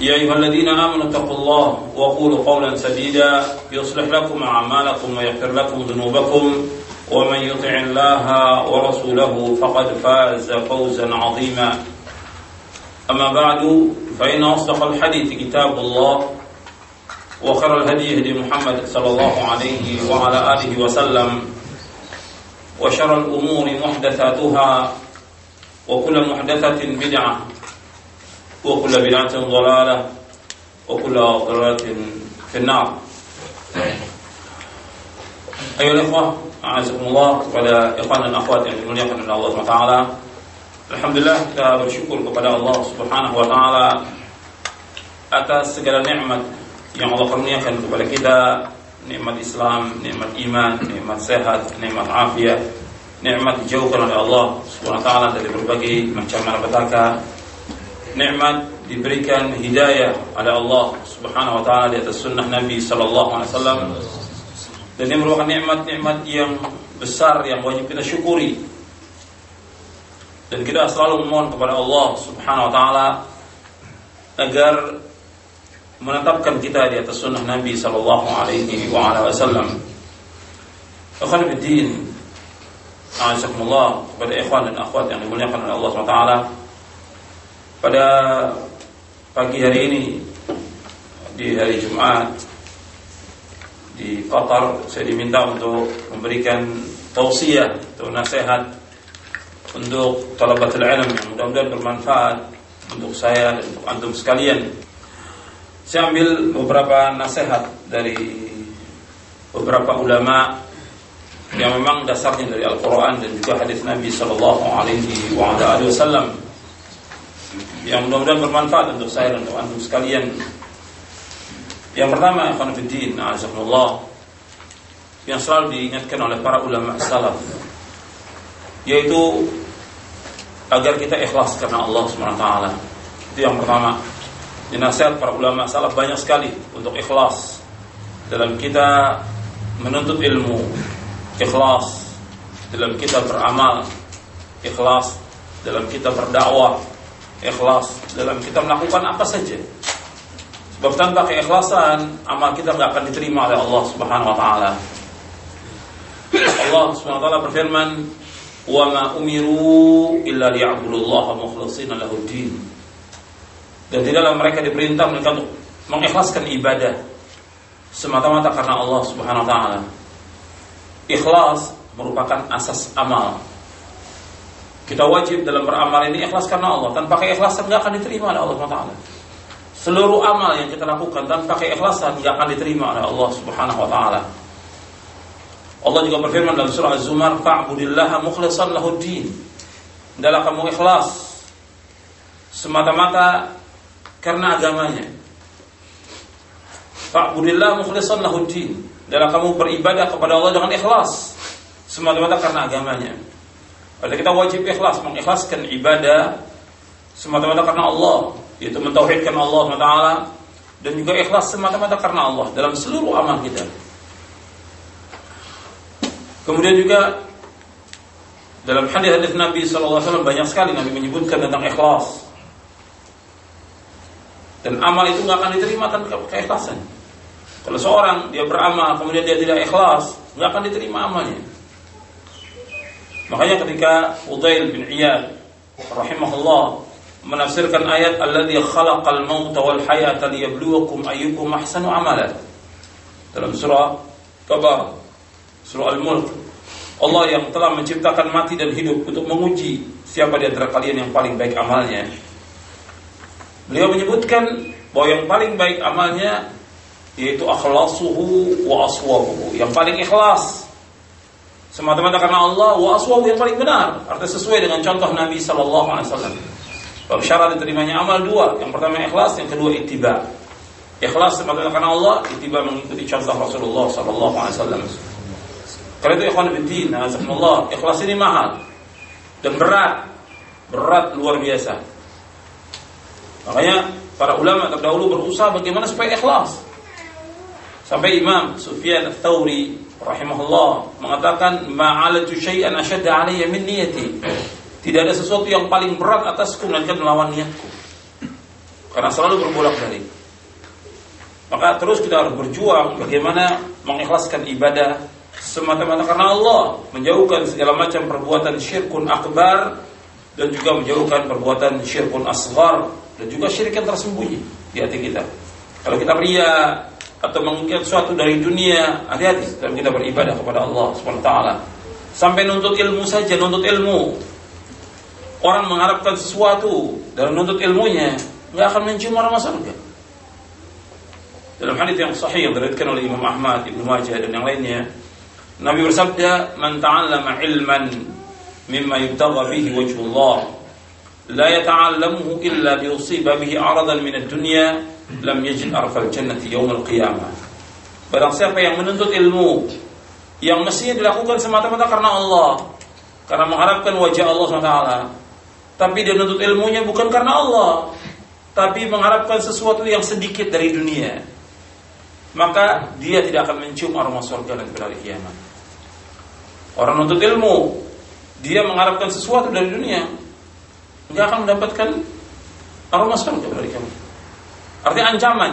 يا أيها الذين آمنوا اتقوا الله وقولوا قولا سديدا يصلح لكم أعمالكم ويغفر لكم ذنوبكم ومن يطع الله ورسوله فقد فاز فوزا عظيما. أما بعد فإن أصدق الحديث كتاب الله وخير الهدي هدي محمد صلى الله عليه وعلى آله وسلم وشر الأمور محدثاتها وكل محدثة بدعة. وكل بدعة ضلالة وكل ضلالة في النار أيها الإخوة أعزكم الله kepada ikhwan dan akhwat yang dimuliakan oleh Allah SWT Alhamdulillah kita bersyukur kepada Allah Subhanahu wa taala atas segala nikmat yang Allah kurniakan kepada kita, nikmat Islam, nikmat iman, nikmat sehat, nikmat afiat, nikmat dijauhkan oleh Allah Subhanahu wa taala dari berbagai macam malapetaka, nikmat diberikan hidayah oleh Allah Subhanahu wa taala di atas sunnah Nabi sallallahu alaihi wasallam. Dan ini merupakan nikmat-nikmat yang besar yang wajib kita syukuri. Dan kita selalu memohon kepada Allah Subhanahu wa taala agar menetapkan kita di atas sunnah Nabi sallallahu alaihi wa ala wasallam. Ikhwan fillah, Azakumullah kepada ikhwan dan akhwat yang dimuliakan oleh Allah SWT Pada pagi hari ini Di hari Jumat Di Qatar Saya diminta untuk memberikan tausiah atau nasihat Untuk talabatul ilm. Yang mudah-mudahan bermanfaat Untuk saya dan untuk antum sekalian. Saya ambil beberapa nasihat dari beberapa ulama yang memang dasarnya dari Al-Quran dan juga hadis Nabi Sallallahu Alaihi Wasallam yang mudah-mudahan bermanfaat untuk saya dan untuk anda sekalian. Yang pertama, Ikhwan Fiddin, Azzaikumullah yang selalu diingatkan oleh para ulama salaf yaitu agar kita ikhlas karena Allah SWT itu yang pertama. Di nasihat para ulama salaf banyak sekali untuk ikhlas dalam kita menuntut ilmu ikhlas dalam kita beramal, ikhlas dalam kita berdakwah, ikhlas dalam kita melakukan apa saja. Sebab tanpa keikhlasan, amal kita nggak akan diterima oleh Allah Subhanahu wa taala. Allah Subhanahu wa taala berfirman, "Wa ma umiru illa liya'budullaha mukhlishina lahu din." Dan tidaklah mereka diperintah mereka untuk mengikhlaskan ibadah semata-mata karena Allah Subhanahu wa taala. Ikhlas merupakan asas amal. Kita wajib dalam beramal ini ikhlas karena Allah. Tanpa keikhlasan nggak akan diterima oleh Allah Subhanahu Seluruh amal yang kita lakukan tanpa keikhlasan nggak akan diterima oleh Allah Subhanahu wa taala. Allah juga berfirman dalam surah Az-Zumar, "Fa'budillaha mukhlishan lahu din." Adalah kamu ikhlas semata-mata karena agamanya. Fa'budillaha mukhlishan lahu din. Adalah kamu beribadah kepada Allah dengan ikhlas semata-mata karena agamanya. Berarti kita wajib ikhlas mengikhlaskan ibadah semata-mata karena Allah, yaitu mentauhidkan Allah SWT dan juga ikhlas semata-mata karena Allah dalam seluruh amal kita. Kemudian juga dalam hadis-hadis Nabi SAW banyak sekali Nabi menyebutkan tentang ikhlas. Dan amal itu nggak akan diterima tanpa keikhlasan. Kalau seorang dia beramal kemudian dia tidak ikhlas, nggak akan diterima amalnya. Makanya ketika Udail bin Iyad rahimahullah menafsirkan ayat alladzi khalaqal mauta wal hayata liyabluwakum ayyukum ahsanu amala dalam surah Kabar surah Al-Mulk Allah yang telah menciptakan mati dan hidup untuk menguji siapa di antara kalian yang paling baik amalnya. Beliau menyebutkan bahwa yang paling baik amalnya yaitu akhlasuhu wa aswabuhu, yang paling ikhlas. Semata-mata karena Allah wa aswabu yang paling benar, artinya sesuai dengan contoh Nabi sallallahu alaihi wasallam. Kalau syarat diterimanya amal dua, yang pertama ikhlas, yang kedua ittiba. Ikhlas semata-mata karena Allah, ittiba mengikuti contoh Rasulullah sallallahu alaihi wasallam. Karena itu ikhwan bidin, azakumullah, ikhlas ini mahal dan berat. Berat luar biasa. Makanya para ulama terdahulu berusaha bagaimana supaya ikhlas. Sampai Imam Sufyan Ats-Tsauri rahimahullah mengatakan ma'alatu syai'an ashadda alayya min niyati. Tidak ada sesuatu yang paling berat atasku melainkan melawan niatku. Karena selalu berbolak-balik. Maka terus kita harus berjuang bagaimana mengikhlaskan ibadah semata-mata karena Allah menjauhkan segala macam perbuatan syirkun akbar dan juga menjauhkan perbuatan syirkun asghar dan juga syirik yang tersembunyi di hati kita. Kalau kita pria atau menginginkan sesuatu dari dunia, hati-hati dalam kita beribadah kepada Allah taala. Sampai nuntut ilmu saja, nuntut ilmu. Orang mengharapkan sesuatu dalam nuntut ilmunya, nggak akan mencium aroma surga. Dalam hadis yang sahih yang diriwayatkan oleh Imam Ahmad, Ibnu Majah dan yang lainnya, Nabi bersabda, "Man ta'allama ilman mimma yubtagha bihi wajhullah, la yata'allamuhu illa liyusiba bihi 'aradan min ad-dunya, lam yajid arfal jannati yawm al-qiyamah." Barang siapa yang menuntut ilmu yang mestinya dilakukan semata-mata karena Allah, karena mengharapkan wajah Allah SWT, tapi dia menuntut ilmunya bukan karena Allah, tapi mengharapkan sesuatu yang sedikit dari dunia, maka dia tidak akan mencium aroma surga dan pada kiamat. Orang nuntut ilmu, dia mengharapkan sesuatu dari dunia, nggak akan mendapatkan aroma surga dari kamu. Artinya ancaman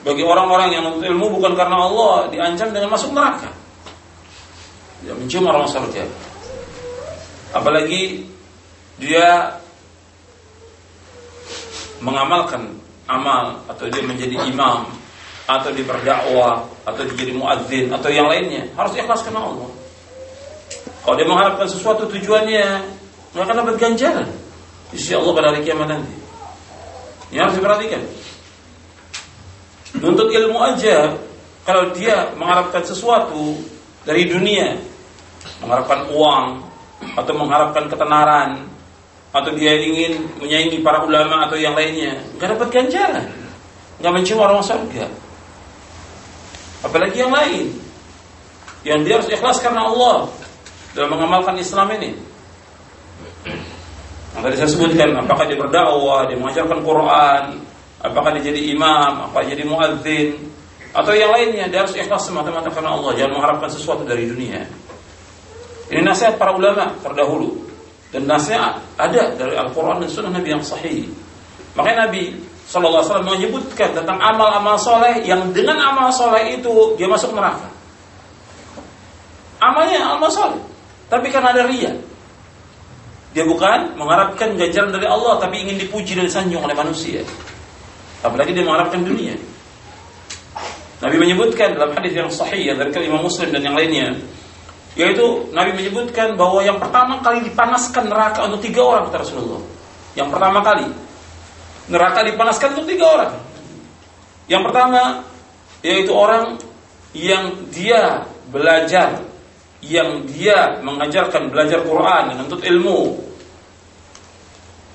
bagi orang-orang yang menuntut ilmu bukan karena Allah diancam dengan masuk neraka. Dia mencium aroma surga. Apalagi dia mengamalkan amal atau dia menjadi imam atau dia berdakwah atau dia jadi muadzin atau yang lainnya harus ikhlas karena Allah. Kalau dia mengharapkan sesuatu tujuannya nggak akan dapat ganjaran di Allah pada hari kiamat nanti. Ini harus diperhatikan. Nuntut ilmu aja kalau dia mengharapkan sesuatu dari dunia, mengharapkan uang atau mengharapkan ketenaran atau dia ingin menyaingi para ulama atau yang lainnya, nggak dapat ganjaran, nggak mencium orang surga. Apalagi yang lain, yang dia harus ikhlas karena Allah, dalam mengamalkan Islam ini. Tadi saya sebutkan, apakah dia berdakwah, dia mengajarkan Quran, apakah dia jadi imam, apa jadi muadzin, atau yang lainnya, dia harus ikhlas semata-mata karena Allah, jangan mengharapkan sesuatu dari dunia. Ini nasihat para ulama terdahulu. Dan nasihat ada dari Al-Quran dan Sunnah Nabi yang sahih. Makanya Nabi SAW menyebutkan tentang amal-amal soleh yang dengan amal soleh itu dia masuk neraka. Amalnya amal soleh. Tapi karena ada ria. Dia bukan mengharapkan ganjaran dari Allah, tapi ingin dipuji dan sanjung oleh manusia. Apalagi dia mengharapkan dunia. Nabi menyebutkan dalam hadis yang sahih yang dari Imam Muslim dan yang lainnya, yaitu Nabi menyebutkan bahwa yang pertama kali dipanaskan neraka untuk tiga orang kata Rasulullah. Yang pertama kali neraka dipanaskan untuk tiga orang. Yang pertama yaitu orang yang dia belajar yang dia mengajarkan belajar Quran dan untuk ilmu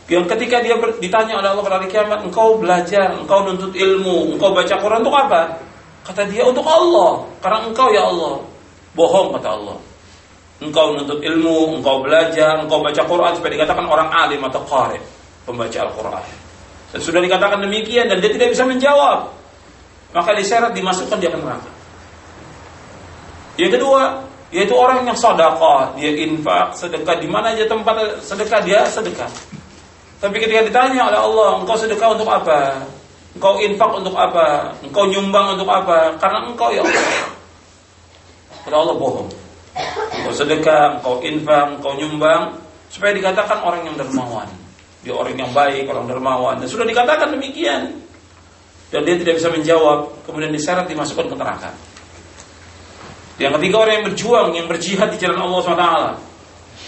yang ketika dia ditanya oleh Allah pada hari kiamat engkau belajar, engkau nuntut ilmu, engkau baca Quran untuk apa? Kata dia untuk Allah, karena engkau ya Allah. Bohong kata Allah. Engkau nuntut ilmu, engkau belajar, engkau baca Quran supaya dikatakan orang alim atau qari, pembaca Al-Quran. Dan sudah dikatakan demikian dan dia tidak bisa menjawab. Maka diseret dimasukkan dia ke neraka. Yang kedua, yaitu orang yang sedekah, dia infak, sedekah di mana aja tempat sedekah dia sedekah. Tapi ketika ditanya oleh Allah, engkau sedekah untuk apa? Engkau infak untuk apa? Engkau nyumbang untuk apa? Karena engkau ya Allah. Allah bohong. Engkau sedekah, engkau infak, engkau nyumbang supaya dikatakan orang yang dermawan. Dia orang yang baik, orang dermawan. Dan sudah dikatakan demikian. Dan dia tidak bisa menjawab, kemudian diseret dimasukkan ke neraka. Yang ketiga orang yang berjuang, yang berjihad di jalan Allah SWT.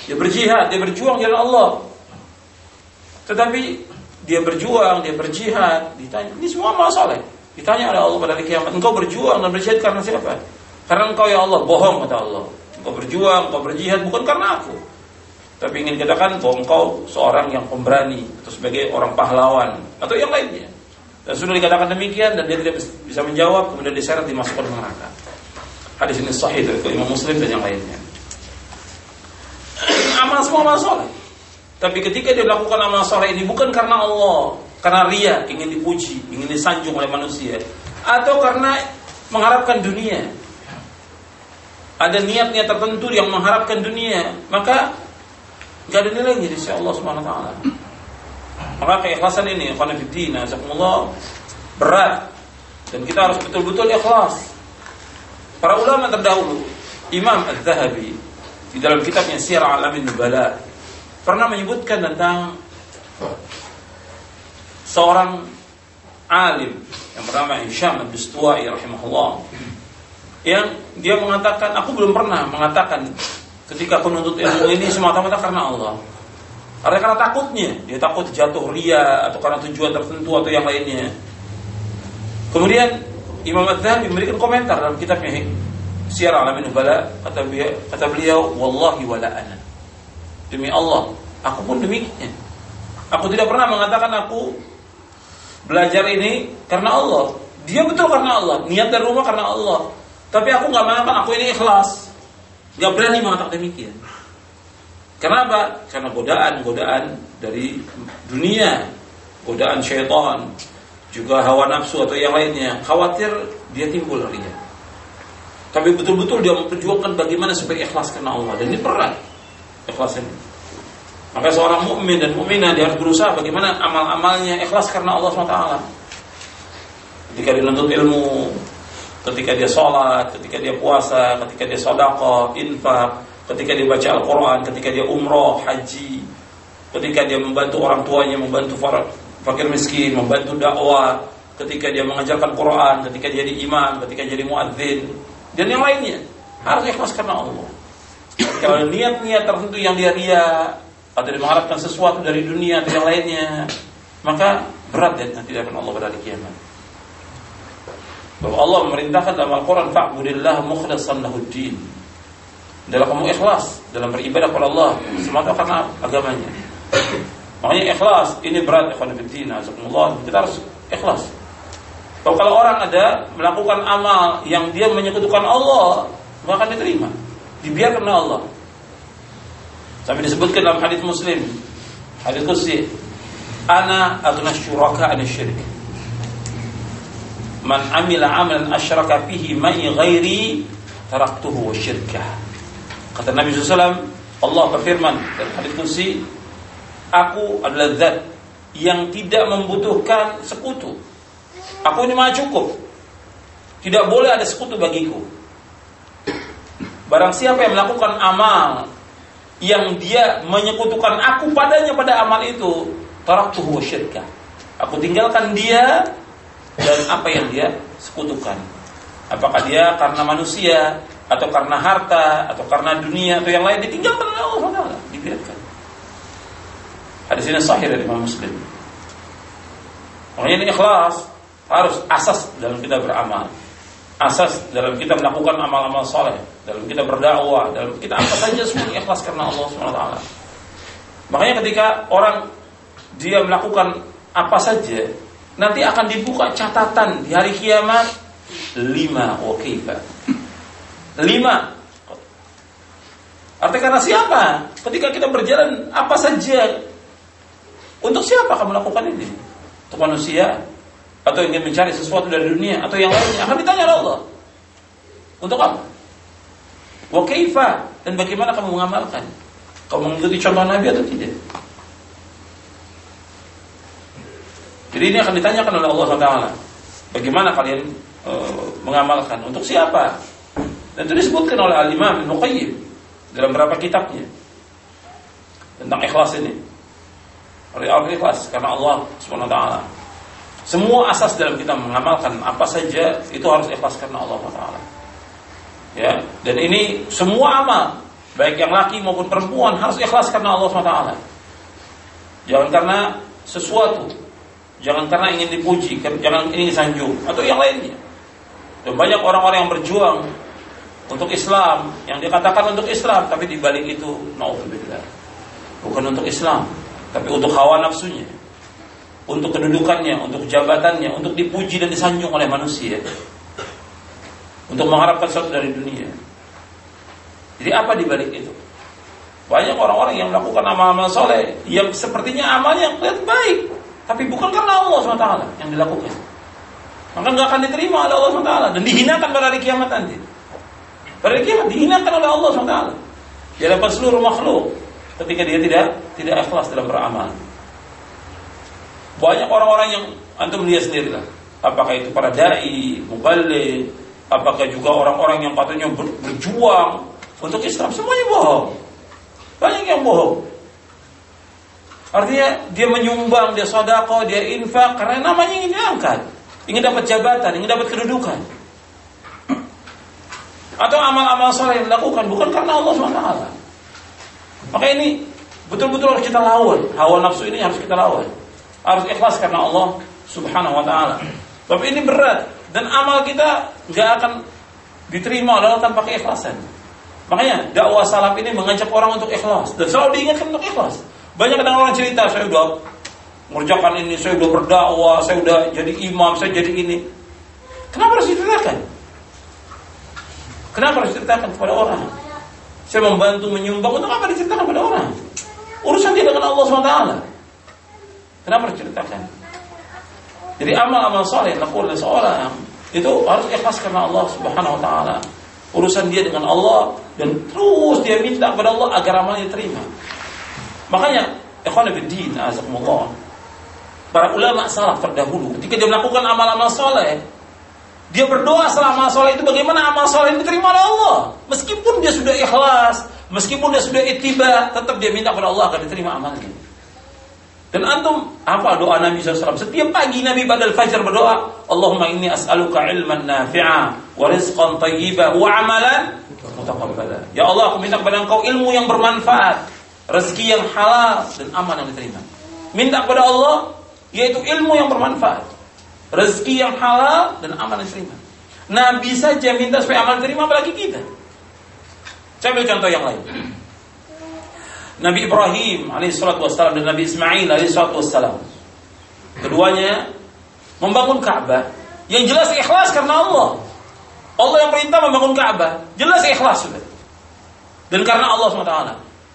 Dia berjihad, dia berjuang di jalan Allah. Tetapi dia berjuang, dia berjihad, ditanya, ini semua amal soleh. Ditanya oleh Allah pada hari kiamat, engkau berjuang dan berjihad karena siapa? Karena engkau ya Allah, bohong kata Allah. Engkau berjuang, engkau berjihad bukan karena aku. Tapi ingin katakan bahwa engkau seorang yang pemberani atau sebagai orang pahlawan atau yang lainnya. Dan sudah dikatakan demikian dan dia tidak bisa menjawab, kemudian diseret dimasukkan ke neraka. Hadis ini sahih dari Imam Muslim dan yang lainnya. amal semua amal soleh. Tapi ketika dia melakukan amal soleh ini bukan karena Allah, karena ria, ingin dipuji, ingin disanjung oleh manusia, atau karena mengharapkan dunia. Ada niat-niat tertentu yang mengharapkan dunia, maka gak ada nilainya di sisi Allah Subhanahu wa taala. Maka keikhlasan ini, azakumullah, berat dan kita harus betul-betul ikhlas. Para ulama terdahulu, Imam Az-Zahabi di dalam kitabnya Syiar Alamin Nubala pernah menyebutkan tentang seorang alim yang bernama Hisham Ad-Dustuwai rahimahullah yang dia mengatakan aku belum pernah mengatakan ketika penuntut ilmu ini semata-mata karena Allah. Karena karena takutnya dia takut jatuh ria atau karena tujuan tertentu atau yang lainnya. Kemudian Imam Az-Zahabi memberikan komentar dalam kitabnya Syiar Alamin Nubala kata beliau, kata beliau wallahi wala ana Demi Allah, aku pun demikian. Aku tidak pernah mengatakan aku belajar ini karena Allah. Dia betul karena Allah, niat dari rumah karena Allah. Tapi aku nggak mengatakan aku ini ikhlas. Gak berani mengatakan demikian. Kenapa? Karena godaan-godaan dari dunia, godaan syaitan, juga hawa nafsu atau yang lainnya. Khawatir dia timbul ria. Tapi betul-betul dia memperjuangkan bagaimana supaya ikhlas karena Allah. Dan ini berat ikhlas ini. Maka seorang mukmin dan mukminah dia harus berusaha bagaimana amal-amalnya ikhlas karena Allah SWT. Ketika dia menuntut ilmu, ketika dia sholat, ketika dia puasa, ketika dia sodako, infak, ketika dia baca Al-Quran, ketika dia umroh, haji, ketika dia membantu orang tuanya, membantu fakir miskin, membantu dakwah, ketika dia mengajarkan Quran, ketika dia jadi imam, ketika jadi muadzin, dan yang lainnya harus ikhlas karena Allah. Kalau niat-niat tertentu yang dia ria atau dia mengharapkan sesuatu dari dunia atau yang lainnya, maka berat ya nanti akan Allah pada hari kiamat. Bahwa Allah memerintahkan dalam Al-Quran Fa'budillah mukhlisan lahuddin Dalam kamu ikhlas Dalam beribadah kepada Allah Semata karena agamanya Makanya ikhlas. Ini berat ikhwan Kita harus ikhlas. Kalau, kalau orang ada melakukan amal Yang dia menyekutukan Allah Maka akan diterima. Dibiarkan oleh Allah. Sampai disebutkan dalam hadis Muslim, hadis kursi, ana aghna syuraka an syirik. Man amila amalan asyraka fihi ma'i ghairi taraktuhu wa syirkah. Kata Nabi SAW, Allah berfirman dalam hadis kursi, aku adalah zat yang tidak membutuhkan sekutu. Aku ini maha cukup. Tidak boleh ada sekutu bagiku. Barang siapa yang melakukan amal yang dia menyekutukan aku padanya pada amal itu, taraktuhu syirka. Aku tinggalkan dia dan apa yang dia sekutukan. Apakah dia karena manusia atau karena harta atau karena dunia atau yang lain ditinggalkan oleh Allah Taala, dibiarkan. Hadis ini sahih dari Imam Muslim. Makanya ini ikhlas harus asas dalam kita beramal asas dalam kita melakukan amal-amal soleh, dalam kita berdakwah, dalam kita apa saja semua ikhlas karena Allah SWT. Makanya ketika orang dia melakukan apa saja, nanti akan dibuka catatan di hari kiamat lima wakifah. Lima. Artinya karena siapa? Ketika kita berjalan apa saja, untuk siapa kamu melakukan ini? Untuk manusia, atau ingin mencari sesuatu dari dunia atau yang lainnya akan ditanya oleh Allah. Untuk apa? Wa kaifa dan bagaimana kamu mengamalkan? Kamu mengikuti contoh Nabi atau tidak? Jadi ini akan ditanyakan oleh Allah Taala. Bagaimana kalian e, mengamalkan? Untuk siapa? Dan itu disebutkan oleh Al-Imam Ibnu Qayyim dalam beberapa kitabnya tentang ikhlas ini. Oleh ikhlas karena Allah taala. Semua asas dalam kita mengamalkan apa saja itu harus ikhlas karena Allah Taala. Ya, dan ini semua amal, baik yang laki maupun perempuan harus ikhlas karena Allah SWT. Jangan karena sesuatu, jangan karena ingin dipuji, jangan ingin sanjung atau yang lainnya. Dan banyak orang-orang yang berjuang untuk Islam, yang dikatakan untuk Islam, tapi dibalik itu naudzubillah. Bukan untuk Islam, tapi untuk hawa nafsunya, untuk kedudukannya, untuk jabatannya, untuk dipuji dan disanjung oleh manusia untuk mengharapkan sesuatu dari dunia. Jadi apa di balik itu? Banyak orang-orang yang melakukan amal-amal soleh yang sepertinya amalnya kelihatan baik, tapi bukan karena Allah SWT yang dilakukan. Maka nggak akan diterima oleh Allah SWT dan dihinakan pada hari kiamat nanti. Pada hari kiamat dihinakan oleh Allah SWT di hadapan seluruh makhluk ketika dia tidak tidak ikhlas dalam beramal. Banyak orang-orang yang antum lihat sendirilah. Apakah itu para dai, mubalik, Apakah juga orang-orang yang patutnya berjuang untuk Islam semuanya bohong. Banyak yang bohong. Artinya dia menyumbang, dia sodako, dia infak karena namanya ingin diangkat, ingin dapat jabatan, ingin dapat kedudukan. Atau amal-amal soleh yang dilakukan bukan karena Allah SWT. Maka ini betul-betul harus kita lawan. Hawa nafsu ini harus kita lawan. Harus ikhlas karena Allah Subhanahu wa taala. Tapi ini berat dan amal kita nggak akan diterima oleh Allah tanpa keikhlasan. Makanya dakwah salaf ini mengajak orang untuk ikhlas dan selalu diingatkan untuk ikhlas. Banyak kadang orang cerita saya udah mengerjakan ini, saya udah berdakwah, saya udah jadi imam, saya jadi ini. Kenapa harus diceritakan? Kenapa harus diceritakan kepada orang? Saya membantu menyumbang untuk apa diceritakan kepada orang? Urusan dia dengan Allah SWT. Kenapa diceritakan? Jadi amal-amal soleh yang dilakukan oleh seorang itu harus ikhlas karena Allah Subhanahu wa taala. Urusan dia dengan Allah dan terus dia minta kepada Allah agar amalnya diterima. Makanya ikhwan fillah azakumullah. Para ulama salaf terdahulu ketika dia melakukan amal-amal soleh, dia berdoa selama amal soleh itu bagaimana amal soleh itu diterima oleh Allah. Meskipun dia sudah ikhlas, meskipun dia sudah ittiba, tetap dia minta kepada Allah agar diterima amalnya. Dan antum apa doa Nabi SAW? Setiap pagi Nabi badal fajar berdoa, Allahumma inni as'aluka ilman nafi'a wa rizqan tayyiba wa amalan. Ya Allah, aku minta kepada Engkau ilmu yang bermanfaat, rezeki yang halal dan amal yang diterima. Minta kepada Allah yaitu ilmu yang bermanfaat, rezeki yang halal dan amal yang diterima. Nabi saja minta supaya amal diterima apalagi kita. Saya ambil contoh yang lain. Nabi Ibrahim alaihissalatu wassalam dan Nabi Ismail alaihissalatu wassalam. Keduanya membangun Ka'bah yang jelas ikhlas karena Allah. Allah yang perintah membangun Ka'bah, jelas ikhlas sudah. Dan karena Allah SWT.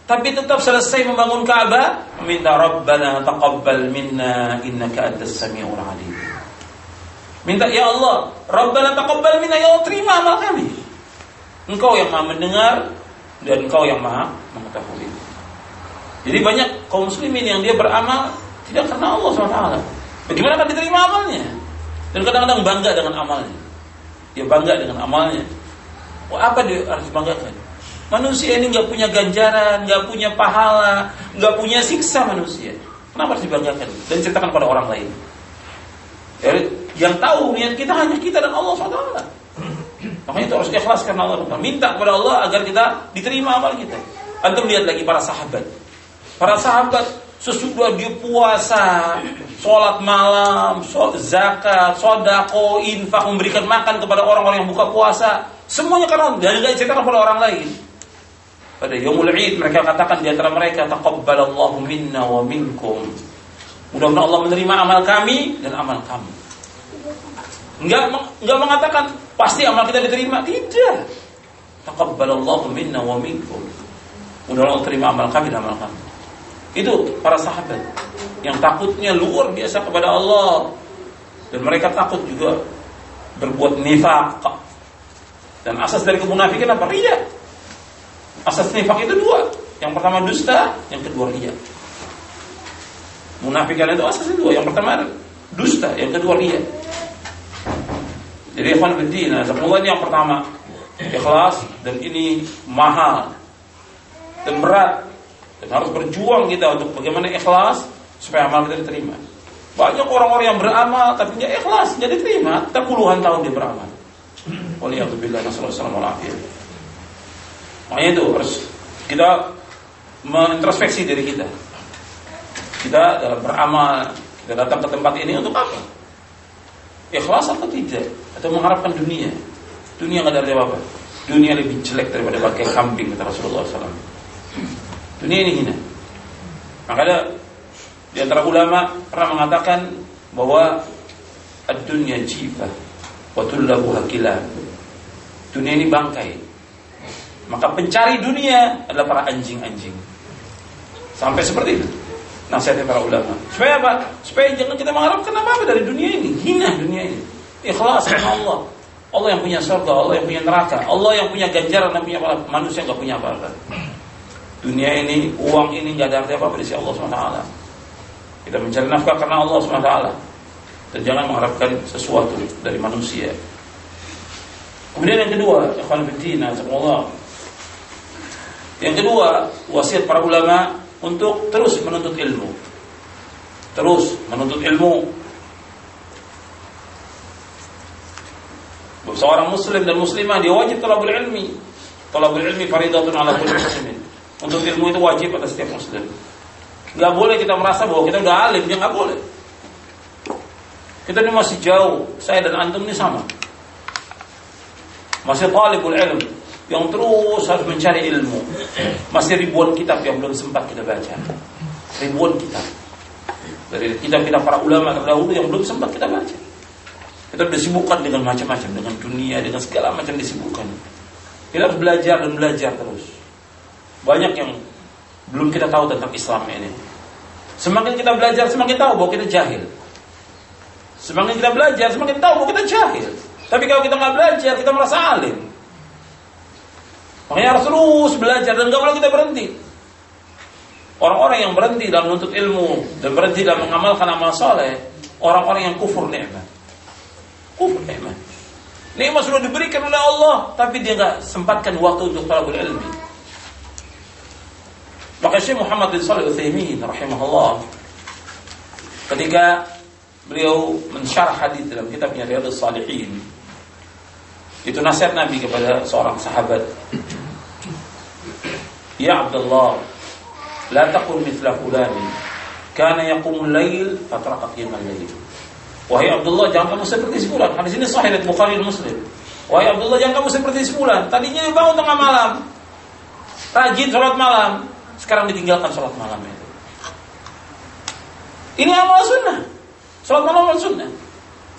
Tapi tetap selesai membangun Ka'bah, minta Rabbana taqabbal minna innaka antas samiul alim. Minta ya Allah, Rabbana taqabbal minna ya Allah terima amal kami. Engkau yang Maha mendengar dan Engkau yang Maha mengetahui. Jadi banyak kaum muslimin yang dia beramal tidak karena Allah SWT. Bagaimana akan diterima amalnya? Dan kadang-kadang bangga dengan amalnya. Dia bangga dengan amalnya. Wah, apa dia harus banggakan? Manusia ini nggak punya ganjaran, nggak punya pahala, nggak punya siksa manusia. Kenapa harus dibanggakan? Dan ceritakan pada orang lain. Ya, yang tahu niat kita hanya kita dan Allah SWT. Makanya itu harus ikhlas karena Allah. Minta kepada Allah agar kita diterima amal kita. Antum lihat lagi para sahabat Para sahabat sesudah dia puasa, sholat malam, sholat zakat, sodako, infak, memberikan makan kepada orang-orang yang buka puasa. Semuanya karena dari gak ceritakan kepada orang lain. Pada Yomul Id mereka katakan di antara mereka taqabbalallahu minna wa minkum. Mudah-mudahan Allah menerima amal kami dan amal kamu. Enggak enggak mengatakan pasti amal kita diterima, tidak. Taqabbalallahu minna wa minkum. Mudah-mudahan Allah terima amal kami dan amal kamu. Itu para sahabat yang takutnya luar biasa kepada Allah dan mereka takut juga berbuat nifak. Dan asas dari kemunafikan apa? Ria. Asas nifak itu dua. Yang pertama dusta, yang kedua ria. Munafikan itu asasnya dua. Yang pertama dusta, yang kedua ria. Jadi ikhwan bidina, ini yang pertama ikhlas dan ini mahal dan berat dan harus berjuang kita untuk bagaimana ikhlas supaya amal kita diterima. Banyak orang-orang yang beramal tapi nggak ikhlas, jadi diterima. Tak puluhan tahun dia beramal. Waliyahzubillah nasallallahu alaihi Makanya itu harus kita mengintrospeksi diri kita. Kita dalam beramal, kita datang ke tempat ini untuk apa? Ikhlas atau tidak? Atau mengharapkan dunia? Dunia nggak ada apa-apa. Dunia lebih jelek daripada pakai kambing kata Rasulullah SAW. Dunia ini hina. Makanya di antara ulama pernah mengatakan bahwa dunia jibah wa tullabuha Dunia ini bangkai. Maka pencari dunia adalah para anjing-anjing. Sampai seperti itu nasihatnya para ulama. Supaya apa? Supaya jangan kita mengharapkan apa-apa dari dunia ini. Hina dunia ini. Ikhlas sama Allah. Allah yang punya surga, Allah yang punya neraka, Allah yang punya ganjaran dan punya apa? Manusia nggak punya apa-apa. Dunia ini, uang ini nggak ada arti apa-apa di sisi Allah SWT. Kita mencari nafkah karena Allah SWT. Dan jangan mengharapkan sesuatu dari manusia. Kemudian yang kedua, ikhwan fillah, Allah. Yang kedua, wasiat para ulama untuk terus menuntut ilmu. Terus menuntut ilmu. Seorang muslim dan muslimah dia wajib talabul ilmi. Talabul ilmi faridatun ala kulli muslimin. Untuk ilmu itu wajib atas setiap muslim. Gak boleh kita merasa bahwa kita udah alim, ya gak boleh. Kita ini masih jauh, saya dan antum ini sama. Masih talibul ilm yang terus harus mencari ilmu. Masih ribuan kitab yang belum sempat kita baca. Ribuan kitab. Dari kitab-kitab para ulama terdahulu yang belum sempat kita baca. Kita disibukkan dengan macam-macam, dengan dunia, dengan segala macam disibukkan. Kita harus belajar dan belajar terus. Banyak yang belum kita tahu tentang Islam ini. Semakin kita belajar, semakin tahu bahwa kita jahil. Semakin kita belajar, semakin tahu bahwa kita jahil. Tapi kalau kita nggak belajar, kita merasa alim. Makanya harus terus belajar dan gak boleh kita berhenti. Orang-orang yang berhenti dalam menuntut ilmu dan berhenti dalam mengamalkan amal soleh, orang-orang yang kufur nikmat. Kufur nikmat. Nikmat sudah diberikan oleh Allah, tapi dia nggak sempatkan waktu untuk talabul ilmi. Maka Syekh Muhammad bin Shalih Utsaimin rahimahullah ketika beliau mensyarah hadis dalam kitabnya Riyadhus Shalihin itu nasihat Nabi kepada seorang sahabat Ya Abdullah La takun mithla fulani. Kana yakumul layl Fatraka qiyamul layl Wahai Abdullah jangan kamu seperti si fulan Hadis ini sahih dari Bukhari Muslim. Wahai Abdullah jangan kamu seperti si fulan Tadinya bangun tengah malam Rajin sholat malam Sekarang ditinggalkan sholat malam itu. Ini amal sunnah. Sholat malam amal sunnah.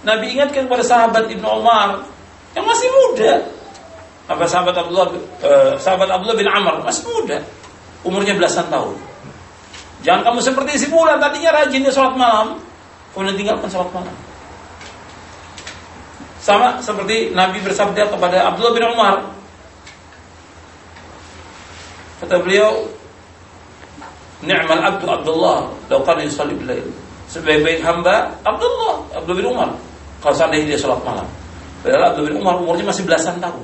Nabi ingatkan kepada sahabat Ibnu Umar Yang masih muda apa sahabat Abdullah eh, sahabat Abdullah bin Amr masih muda, umurnya belasan tahun. Jangan kamu seperti si bulan tadinya rajin sholat malam, kemudian tinggalkan sholat malam. Sama seperti Nabi bersabda kepada Abdullah bin Umar. Kata beliau, Ni'mal abdu Abdullah, law kana yusalli bil Sebaik-baik hamba Abdullah, Abdullah bin Umar. Kalau seandainya dia sholat malam. Padahal Abdullah bin Umar umurnya masih belasan tahun.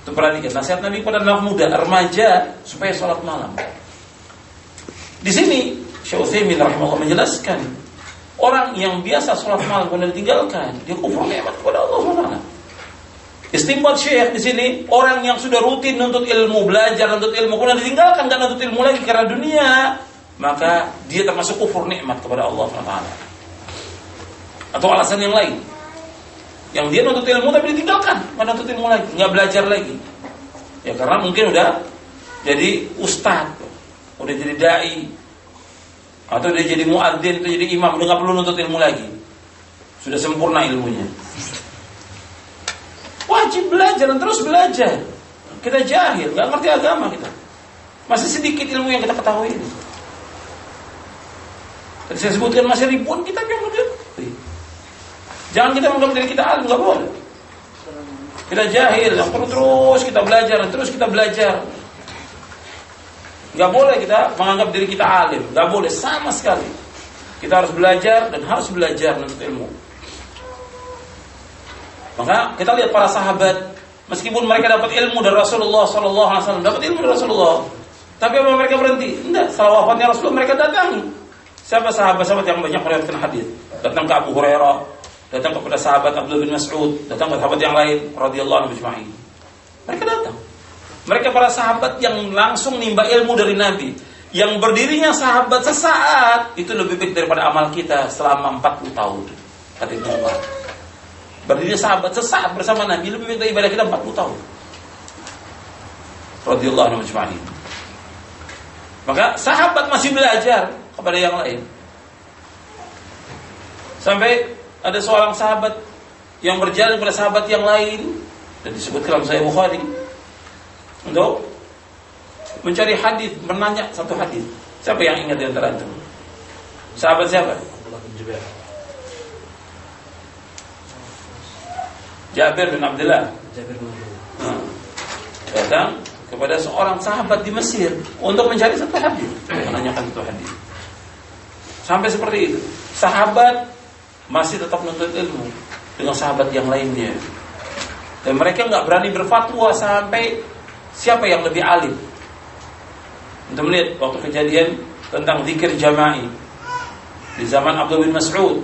Itu perhatikan nasihat Nabi kepada anak muda, remaja supaya sholat malam. Di sini Syekh Utsaimin rahimahullah menjelaskan orang yang biasa sholat malam kemudian ditinggalkan, dia kufur nikmat kepada Allah SWT. Istimbat Syekh di sini orang yang sudah rutin untuk ilmu, belajar untuk ilmu kemudian ditinggalkan dan untuk ilmu lagi karena dunia, maka dia termasuk kufur nikmat kepada Allah SWT. Atau alasan yang lain. Yang dia nuntut ilmu tapi ditinggalkan, nggak nuntut ilmu lagi, nggak belajar lagi. Ya karena mungkin udah jadi ustad, udah jadi dai, atau dia jadi muadzin, atau jadi imam, udah nggak perlu nuntut ilmu lagi. Sudah sempurna ilmunya. Wajib belajar dan terus belajar. Kita jahil, nggak ngerti agama kita. Masih sedikit ilmu yang kita ketahui ini. Tadi saya sebutkan masih ribuan kitab yang udah Jangan kita menganggap diri kita alim, nggak boleh. Kita jahil, yang perlu terus kita belajar, terus kita belajar. Nggak boleh kita menganggap diri kita alim, nggak boleh sama sekali. Kita harus belajar dan harus belajar menuntut ilmu. Maka kita lihat para sahabat, meskipun mereka dapat ilmu dari Rasulullah Wasallam, dapat ilmu dari Rasulullah, tapi apa mereka berhenti? Tidak. Setelah wafatnya Rasulullah mereka datangi. Siapa sahabat-sahabat yang banyak meriwayatkan hadis? Datang ke Abu Hurairah, datang kepada sahabat Abdullah bin Mas'ud, datang kepada sahabat yang lain radhiyallahu anhu ajma'in. Mereka datang. Mereka para sahabat yang langsung nimba ilmu dari Nabi. Yang berdirinya sahabat sesaat itu lebih baik daripada amal kita selama 40 tahun. Kata Ibnu Umar. Berdirinya sahabat sesaat bersama Nabi lebih baik dari ibadah kita 40 tahun. Radhiyallahu anhu ajma'in. Maka sahabat masih belajar kepada yang lain. Sampai ada seorang sahabat yang berjalan kepada sahabat yang lain dan disebutkan dalam Sahih Bukhari untuk mencari hadis, menanya satu hadis. Siapa yang ingat di antara itu? Sahabat siapa? Jabir bin Abdullah. Jabir bin Abdullah. Nah, datang kepada seorang sahabat di Mesir untuk mencari satu hadis, menanyakan satu hadis. Sampai seperti itu. Sahabat masih tetap menuntut ilmu dengan sahabat yang lainnya. Dan mereka nggak berani berfatwa sampai siapa yang lebih alim. Untuk melihat waktu kejadian tentang zikir jama'i di zaman Abdul bin Mas'ud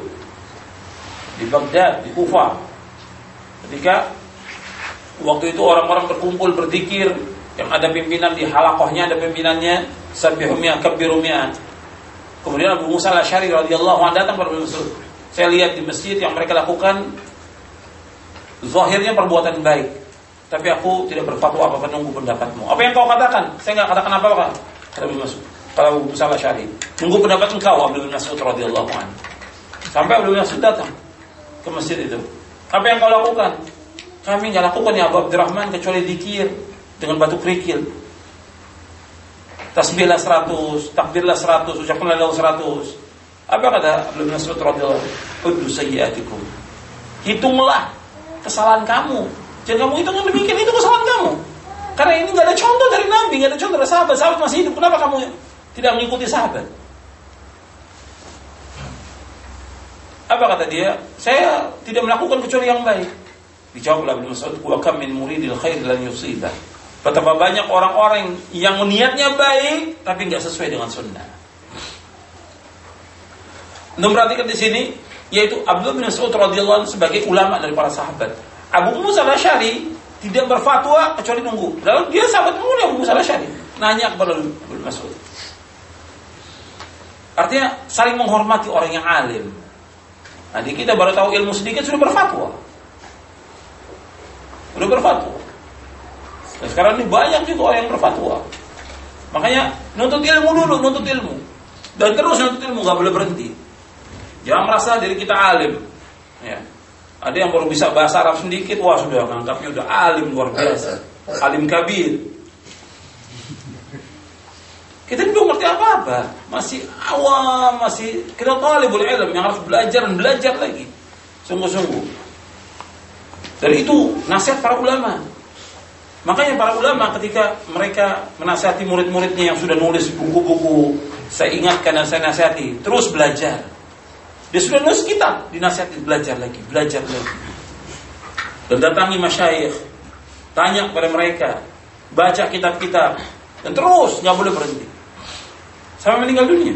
di Baghdad, di Kufa. Ketika waktu itu orang-orang berkumpul berzikir yang ada pimpinan di halakohnya ada pimpinannya sabihumia kabirumia kemudian Abu Musa al-Asy'ari radhiyallahu anhu datang kepada Mas'ud saya lihat di masjid yang mereka lakukan zahirnya perbuatan baik. Tapi aku tidak berfatwa apa menunggu pendapatmu. Apa yang kau katakan? Saya nggak katakan apa apa kata Abu Mas'ud. Kalau Abu Musa al-Asy'ari nunggu pendapat engkau bin Mas'ud radhiyallahu anhu. Sampai bin Mas'ud datang ke masjid itu. Apa yang kau lakukan? Kami nggak lakukan ya Abu Abdurrahman kecuali dikir dengan batu kerikil. Tasbihlah 100, takbirlah 100, ucapkanlah lahu 100. Apa kata Ibnu Mas'ud radhiyallahu anhu? Sayyi'atikum. Hitunglah kesalahan kamu. Jangan kamu hitung demikian itu kesalahan kamu. Karena ini nggak ada contoh dari Nabi, nggak ada contoh dari sahabat. Sahabat masih hidup. Kenapa kamu tidak mengikuti sahabat? Apa kata dia? Saya tidak melakukan kecuali yang baik. Dijawab oleh Ibnu Mas'ud, "Wa kam min muridil khair lan yusibah." Betapa banyak orang-orang yang niatnya baik tapi nggak sesuai dengan sunnah. Anda perhatikan di sini yaitu Abdullah bin Mas'ud radhiyallahu anhu sebagai ulama dari para sahabat. Abu Musa al-Asy'ari tidak berfatwa kecuali nunggu. Lalu dia sahabat mulia Abu Musa al-Asy'ari nanya kepada Abu Mas'ud. Artinya saling menghormati orang yang alim. Nanti kita baru tahu ilmu sedikit sudah berfatwa. Sudah berfatwa. Dan sekarang ini banyak juga orang yang berfatwa. Makanya nuntut ilmu dulu, nuntut ilmu. Dan terus nuntut ilmu, nggak boleh berhenti. Jangan merasa diri kita alim. Ya. Ada yang baru bisa bahasa Arab sedikit, wah sudah nganggapnya udah alim luar biasa. Alim kabir. Kita belum ngerti apa-apa, masih awam, masih kita boleh ilm yang harus belajar dan belajar lagi. Sungguh-sungguh. Dari itu nasihat para ulama. Makanya para ulama ketika mereka menasihati murid-muridnya yang sudah nulis buku-buku, saya ingatkan dan saya nasihati, terus belajar. Dia sudah nulis kitab, dinasihati belajar lagi, belajar lagi. Dan datangi masyayikh, tanya kepada mereka, baca kitab-kitab, dan terus nggak boleh berhenti. Sampai meninggal dunia.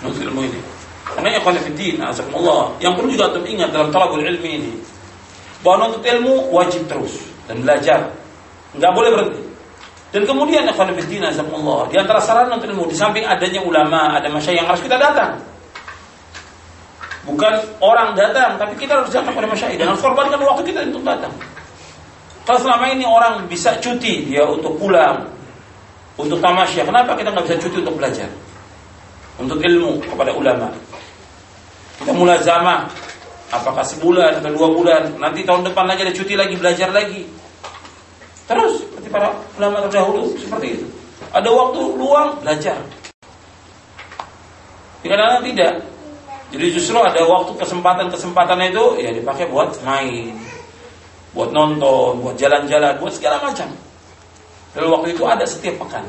Nuntut ilmu ini. Makanya khonifuddin, azakumullah. Yang perlu juga untuk ingat dalam talabul ilmi ini. Bahwa nuntut ilmu wajib terus dan belajar nggak boleh berhenti. Dan kemudian akan lebih Allah di antara sarana untuk ilmu di samping adanya ulama, ada masyayikh yang harus kita datang. Bukan orang datang, tapi kita harus datang pada masyayikh dan harus korbankan waktu kita untuk datang. Kalau selama ini orang bisa cuti dia untuk pulang, untuk tamasya, kenapa kita nggak bisa cuti untuk belajar? Untuk ilmu kepada ulama. Kita mulai zaman, apakah sebulan atau dua bulan, nanti tahun depan lagi ada cuti lagi, belajar lagi. Terus seperti para ulama terdahulu seperti itu. Ada waktu luang belajar. Kadang-kadang tidak. Jadi justru ada waktu kesempatan-kesempatan itu ya dipakai buat main, buat nonton, buat jalan-jalan, buat segala macam. Dan waktu itu ada setiap pekan.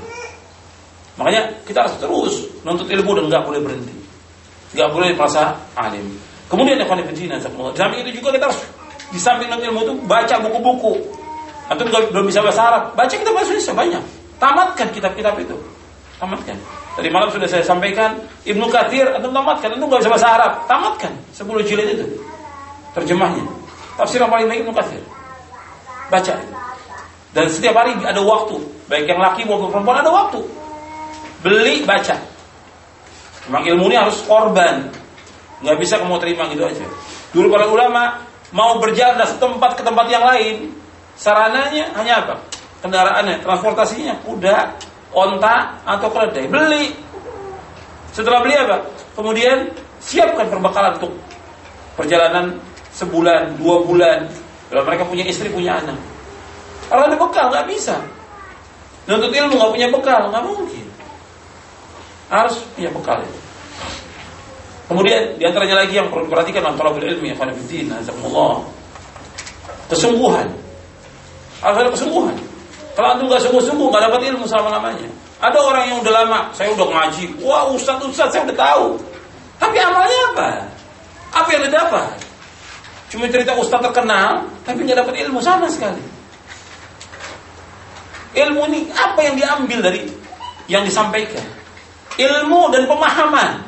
Makanya kita harus terus nuntut ilmu dan nggak boleh berhenti, nggak boleh merasa alim. Kemudian yang paling di samping itu juga kita harus di samping nuntut ilmu itu baca buku-buku Antum belum bisa bahasa Arab, baca kitab bahasa Indonesia banyak. Tamatkan kitab-kitab itu. Tamatkan. Tadi malam sudah saya sampaikan Ibnu Katsir antum tamatkan, antum nggak bisa bahasa Arab, tamatkan 10 jilid itu. terjemahnya. Tafsir yang paling baik Ibnu Katsir. Baca. Dan setiap hari ada waktu, baik yang laki maupun perempuan ada waktu. Beli, baca. Memang ilmu ini harus korban. Nggak bisa kamu terima gitu aja. Dulu para ulama mau berjalan dari tempat ke tempat yang lain, sarananya hanya apa? Kendaraannya, transportasinya, kuda, onta, atau keledai. Beli. Setelah beli apa? Kemudian siapkan perbekalan untuk perjalanan sebulan, dua bulan. Kalau mereka punya istri, punya anak. Kalau ada bekal, nggak bisa. Nuntut ilmu nggak punya bekal, nggak mungkin. Harus punya bekal itu. Kemudian di antaranya lagi yang perlu diperhatikan dalam talabul ilmi, Khonifuddin, Azakumullah. Kesungguhan. Harus ada kesungguhan. Kalau antum nggak sungguh-sungguh, nggak dapat ilmu selama-lamanya. Ada orang yang udah lama, saya udah ngaji, wah ustadz ustadz saya udah tahu. Tapi amalnya apa? Apa yang didapat? Cuma cerita ustadz terkenal, tapi nggak dapat ilmu sama sekali. Ilmu ini apa yang diambil dari yang disampaikan? Ilmu dan pemahaman.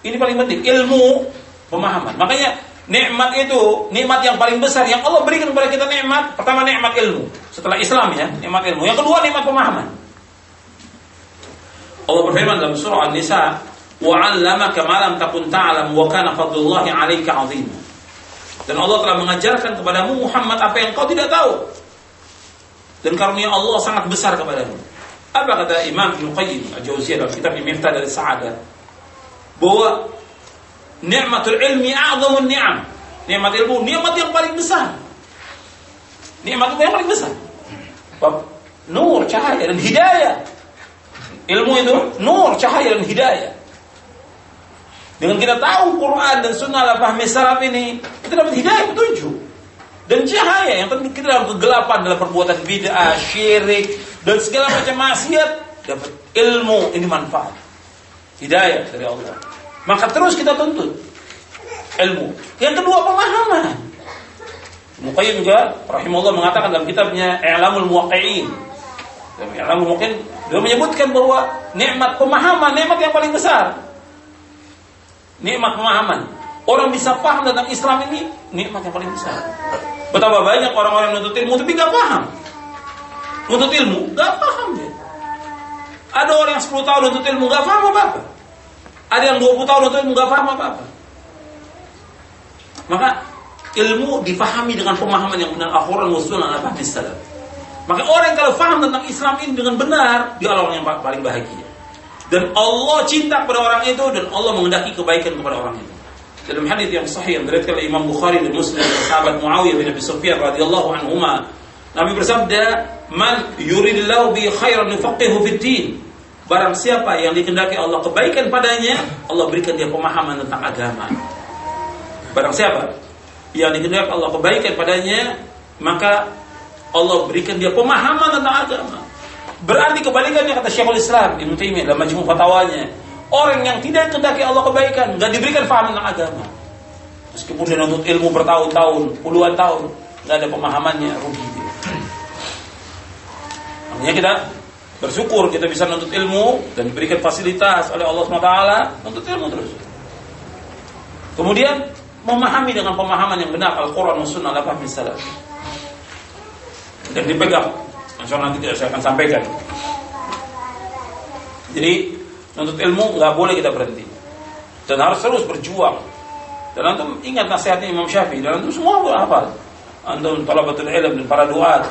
Ini paling penting, ilmu, pemahaman. Makanya nikmat itu, nikmat yang paling besar yang Allah berikan kepada kita nikmat, pertama nikmat ilmu. Setelah Islam ya, nikmat ilmu. Yang kedua nikmat pemahaman. Allah berfirman dalam surah An-Nisa, "Wa 'allamaka ma lam takun ta'lam wa kana fadlullahi 'alaika 'azima." Dan Allah telah mengajarkan kepadamu Muhammad apa yang kau tidak tahu. Dan karunia Allah sangat besar kepadamu. Apa kata Imam Ibnu Qayyim Al-Jauziyah dalam kitab Miftah dari Sa'adah? Bahwa nikmatul ilmi a'zamun ni'am. Nikmat ilmu, nikmat yang paling besar. Nikmat yang paling besar. Bab nur, cahaya dan hidayah. Ilmu itu nur, cahaya dan hidayah. Dengan kita tahu Quran dan Sunnah lah pahami salaf ini, kita dapat hidayah petunjuk dan cahaya yang tentu kita dalam kegelapan dalam perbuatan bid'ah, syirik dan segala macam maksiat dapat ilmu ini manfaat hidayah dari Allah. Maka terus kita tuntut ilmu. Yang kedua pemahaman. Muqayyim juga rahimahullah mengatakan dalam kitabnya I'lamul Muwaqqi'in. Dalam I'lamul Muwaqqi'in dia menyebutkan bahwa nikmat pemahaman nikmat yang paling besar. Nikmat pemahaman. Orang bisa paham tentang Islam ini nikmat yang paling besar. Betapa banyak orang-orang menuntut ilmu tapi gak paham. Nuntut ilmu gak paham dia. Ada orang yang 10 tahun nuntut ilmu gak paham apa-apa. Ada yang 20 tahun nuntut ilmu gak paham apa-apa. Maka ilmu dipahami dengan pemahaman yang benar Al-Quran wa sunnah apa salaf. Maka orang yang kalau paham tentang Islam ini dengan benar, dia orang yang paling bahagia. Dan Allah cinta kepada orang itu dan Allah mengendaki kebaikan kepada orang itu. Dalam hadis yang sahih yang diriwayatkan oleh Imam Bukhari dan Muslim dari sahabat Muawiyah bin Abi Sufyan radhiyallahu anhuma, Nabi bersabda, "Man yuridillahu bi khairan yufaqihu fid din." Barang siapa yang dikehendaki Allah kebaikan padanya, Allah berikan dia pemahaman tentang agama. Barang siapa yang dikehendaki Allah kebaikan padanya, maka Allah berikan dia pemahaman tentang agama. Berarti kebalikannya kata Syekhul Islam Ibnu Taimiyah dalam majmu' fatwanya, orang yang tidak dikehendaki Allah kebaikan, nggak diberikan paham tentang agama. Meskipun dia nuntut ilmu bertahun-tahun, puluhan tahun, nggak ada pemahamannya, rugi dia. Makanya kita bersyukur kita bisa nuntut ilmu dan diberikan fasilitas oleh Allah SWT nuntut ilmu terus. Kemudian memahami dengan pemahaman yang benar Al-Quran dan Sunnah apa misalnya dan dipegang. Insya Allah nanti saya akan sampaikan. Jadi Nuntut ilmu nggak boleh kita berhenti. Dan harus terus berjuang. Dan antum ingat nasihatnya Imam Syafi'i dan antum semua hafal. Antum talabatul ilm dan para duat.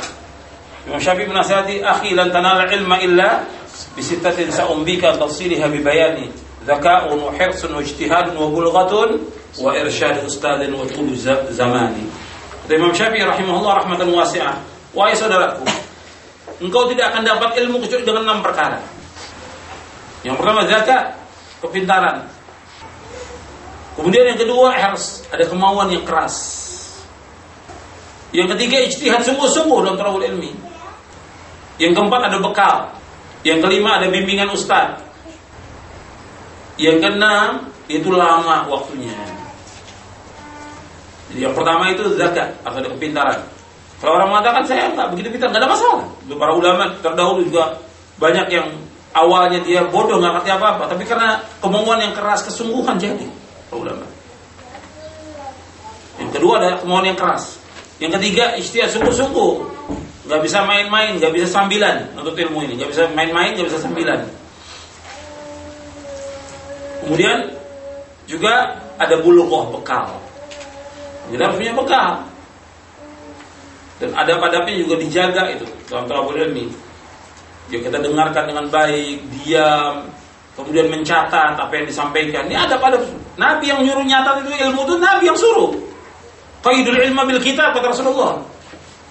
Imam Syafi'i menasihati, "Akhi, lan tanal ilma illa bisittatin sa'umbika tafsiliha bi bayani." Zaka'un wa hirsun wa ijtihadun wa bulghatun wa irsyad ustadin wa tulu zamani. Imam Syafi'i rahimahullah rahmatan wasi'ah. Wahai saudaraku, engkau tidak akan dapat ilmu kecuali dengan enam perkara. Yang pertama zakat, kepintaran. Kemudian yang kedua harus ada kemauan yang keras. Yang ketiga ijtihad sungguh-sungguh dalam terlalu ilmi. Yang keempat ada bekal. Yang kelima ada bimbingan ustaz. Yang keenam itu lama waktunya. Jadi yang pertama itu zakat atau ada kepintaran. Kalau orang mengatakan saya nggak begitu pintar, nggak ada masalah. Para ulama terdahulu juga banyak yang awalnya dia bodoh nggak ngerti apa-apa, tapi karena kemauan yang keras, kesungguhan jadi ulama. Yang kedua ada kemauan yang keras. Yang ketiga ikhtiar sungguh-sungguh. Gak bisa main-main, gak bisa sambilan untuk ilmu ini. Gak bisa main-main, gak bisa sambilan. Kemudian juga ada bulughah bekal. Kita harus punya bekal. Dan ada adabnya juga dijaga itu dalam talabul ilmi. Ya kita dengarkan dengan baik, diam, kemudian mencatat apa yang disampaikan. Ini ada pada Nabi yang nyuruh nyatat itu ilmu itu Nabi yang suruh. Qaidul ilma bil kitab kata Rasulullah.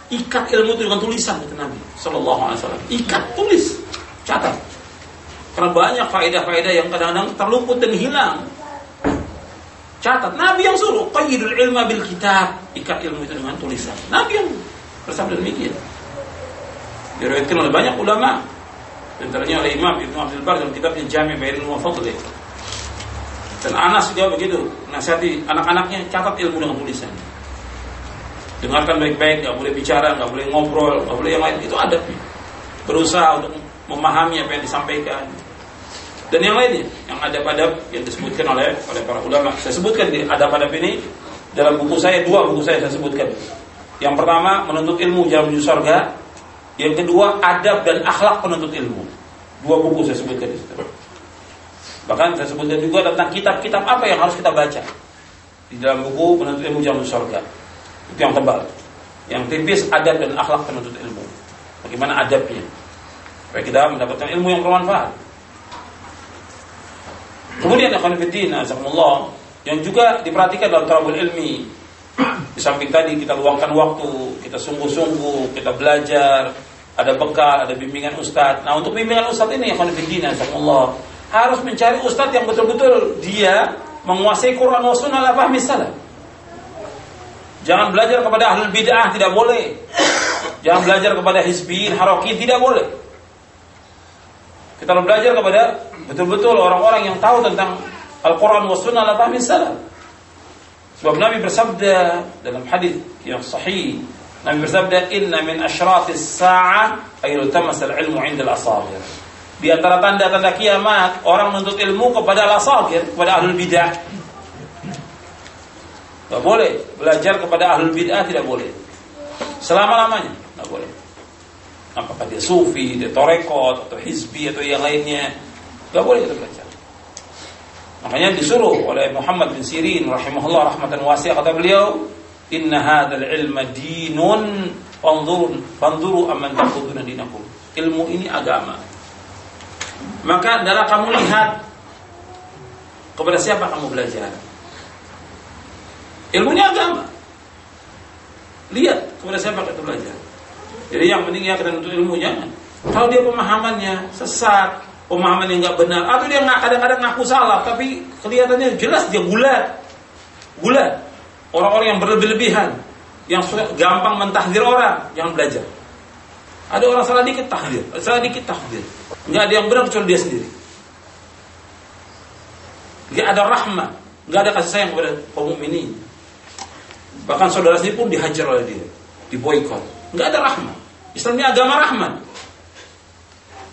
Ikat ilmu itu dengan tulisan kata Nabi sallallahu alaihi wasallam. Ikat, tulis, catat. Karena banyak faedah-faedah yang kadang-kadang terluput dan hilang. Catat, Nabi yang suruh qaidul ilma bil kitab. Ikat ilmu itu dengan tulisan. Nabi yang bersabda demikian. Diriwayatkan oleh banyak ulama. Antaranya oleh Imam Ibnu Abdul Bar dalam kitabnya Jami' Bayanin wa. Dan Anas juga begitu, nasihati anak-anaknya catat ilmu dengan tulisan. Dengarkan baik-baik, nggak boleh bicara, nggak boleh ngobrol, nggak boleh yang lain. Itu adab. Berusaha untuk memahami apa yang disampaikan. Dan yang lainnya, yang adab-adab yang disebutkan oleh oleh para ulama. Saya sebutkan di adab-adab ini dalam buku saya dua buku saya saya sebutkan. Yang pertama menuntut ilmu jalan menuju surga. Yang kedua adab dan akhlak penuntut ilmu. Dua buku saya sebutkan di situ. Bahkan saya sebutkan juga tentang kitab-kitab apa yang harus kita baca di dalam buku penuntut ilmu jalan menuju surga. Itu yang tebal. Yang tipis adab dan akhlak penuntut ilmu. Bagaimana adabnya? Supaya kita mendapatkan ilmu yang bermanfaat. Kemudian akan azakumullah yang juga diperhatikan dalam talabul ilmi. Di samping tadi kita luangkan waktu, kita sungguh-sungguh, kita belajar, ada bekal, ada bimbingan ustadz. Nah untuk bimbingan ustadz ini akan azakumullah harus mencari ustadz yang betul-betul dia menguasai Quran wa sunnah la fahmi salam. Jangan belajar kepada ahli bid'ah tidak boleh. Jangan belajar kepada hizbiyin, harokin tidak boleh. Kita harus belajar kepada betul-betul orang-orang yang tahu tentang Al-Quran wa sunnah la fahmin salam. Sebab Nabi bersabda dalam hadis yang sahih, Nabi bersabda, "Inna min asyratis sa'ah ayul tamas al-ilmu 'inda al-asagir." Di antara tanda-tanda kiamat, orang menuntut ilmu kepada al-asagir, kepada ahlul bidah. Tidak boleh belajar kepada ahlul bidah tidak boleh. Selama-lamanya tidak boleh apakah dia sufi, dia torekot, atau hizbi, atau yang lainnya. Gak boleh kita belajar. Makanya disuruh oleh Muhammad bin Sirin rahimahullah rahmatan wasi'ah kata beliau, "Inna hadzal ilma dinun fanzurun fanzuru amman ta'khuduna dinakum." Ilmu ini agama. Maka adalah kamu lihat kepada siapa kamu belajar. Ilmu ini agama. Lihat kepada siapa kita belajar. Jadi yang penting ya kita nuntut ilmu jangan. Kalau dia pemahamannya sesat, pemahaman yang nggak benar, atau dia nggak kadang-kadang ngaku salah, tapi kelihatannya jelas dia gulat, gulat. Orang-orang yang berlebih-lebihan, yang gampang mentahdir orang, jangan belajar. Ada orang salah dikit tahdir, salah dikit tahdir. Nggak ada yang benar kecuali dia sendiri. Nggak ada rahmat, nggak ada kasih sayang kepada kaum ini. Bahkan saudara sendiri pun dihajar oleh dia, diboykot nggak ada rahmat. Islam ini agama rahmat.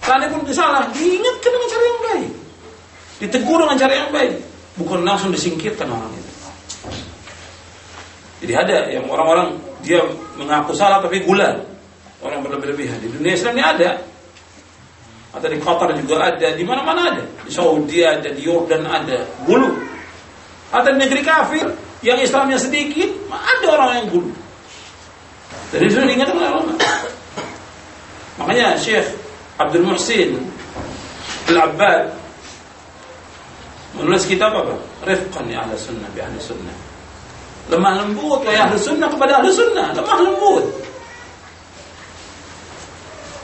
pun salah, diingatkan dengan cara yang baik. Ditegur dengan cara yang baik. Bukan langsung disingkirkan orang itu. Jadi ada yang orang-orang dia mengaku salah tapi gula. Orang berlebih-lebihan. Di dunia Islam ini ada. Atau di Qatar juga ada, di mana-mana ada. Di Saudi ada, di Yordan ada. Gulu. Atau di negeri kafir yang Islamnya sedikit, ada orang yang gulu. Dan itu diingatkan oleh ulama. Makanya Syekh Abdul Muhsin Al-Abbad menulis kitab apa? Rifqan ya ahli sunnah bi ahli sunnah. Lemah lembut ya ahli sunnah kepada ahli sunnah. Lemah lembut.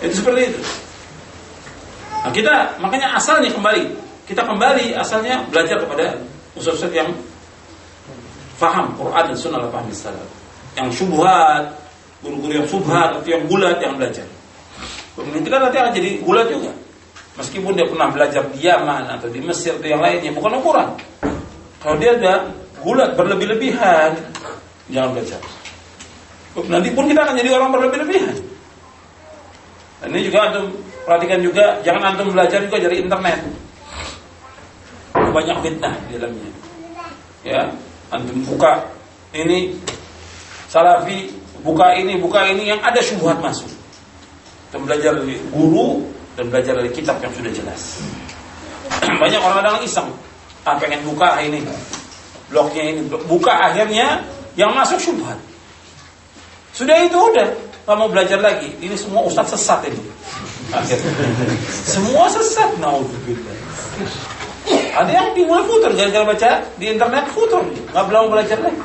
Itu seperti itu. Nah, kita makanya asalnya kembali kita kembali asalnya belajar kepada usul-usul yang faham Quran dan Sunnah al fahmi salaf. Yang syubhat, guru-guru yang subhat atau yang bulat yang belajar. Kemudian kita nanti akan jadi bulat juga. Meskipun dia pernah belajar di Yaman atau di Mesir atau yang lainnya, bukan ukuran. Kalau dia ada bulat berlebih-lebihan, jangan belajar. Nanti pun kita akan jadi orang berlebih-lebihan. Dan ini juga antum perhatikan juga, jangan antum belajar juga dari internet. Banyak fitnah di dalamnya. Ya, antum buka ini salafi, buka ini, buka ini yang ada syubhat masuk. Dan belajar dari guru dan belajar dari kitab yang sudah jelas. Banyak orang kadang iseng, ah pengen buka ini, blognya ini, buka akhirnya yang masuk syubhat. Sudah itu udah, nggak mau belajar lagi. Ini semua ustaz sesat itu. Akhirnya. Semua sesat, naudzubillah. Ada yang dimulai futur gara-gara baca di internet futur, nggak belum belajar lagi.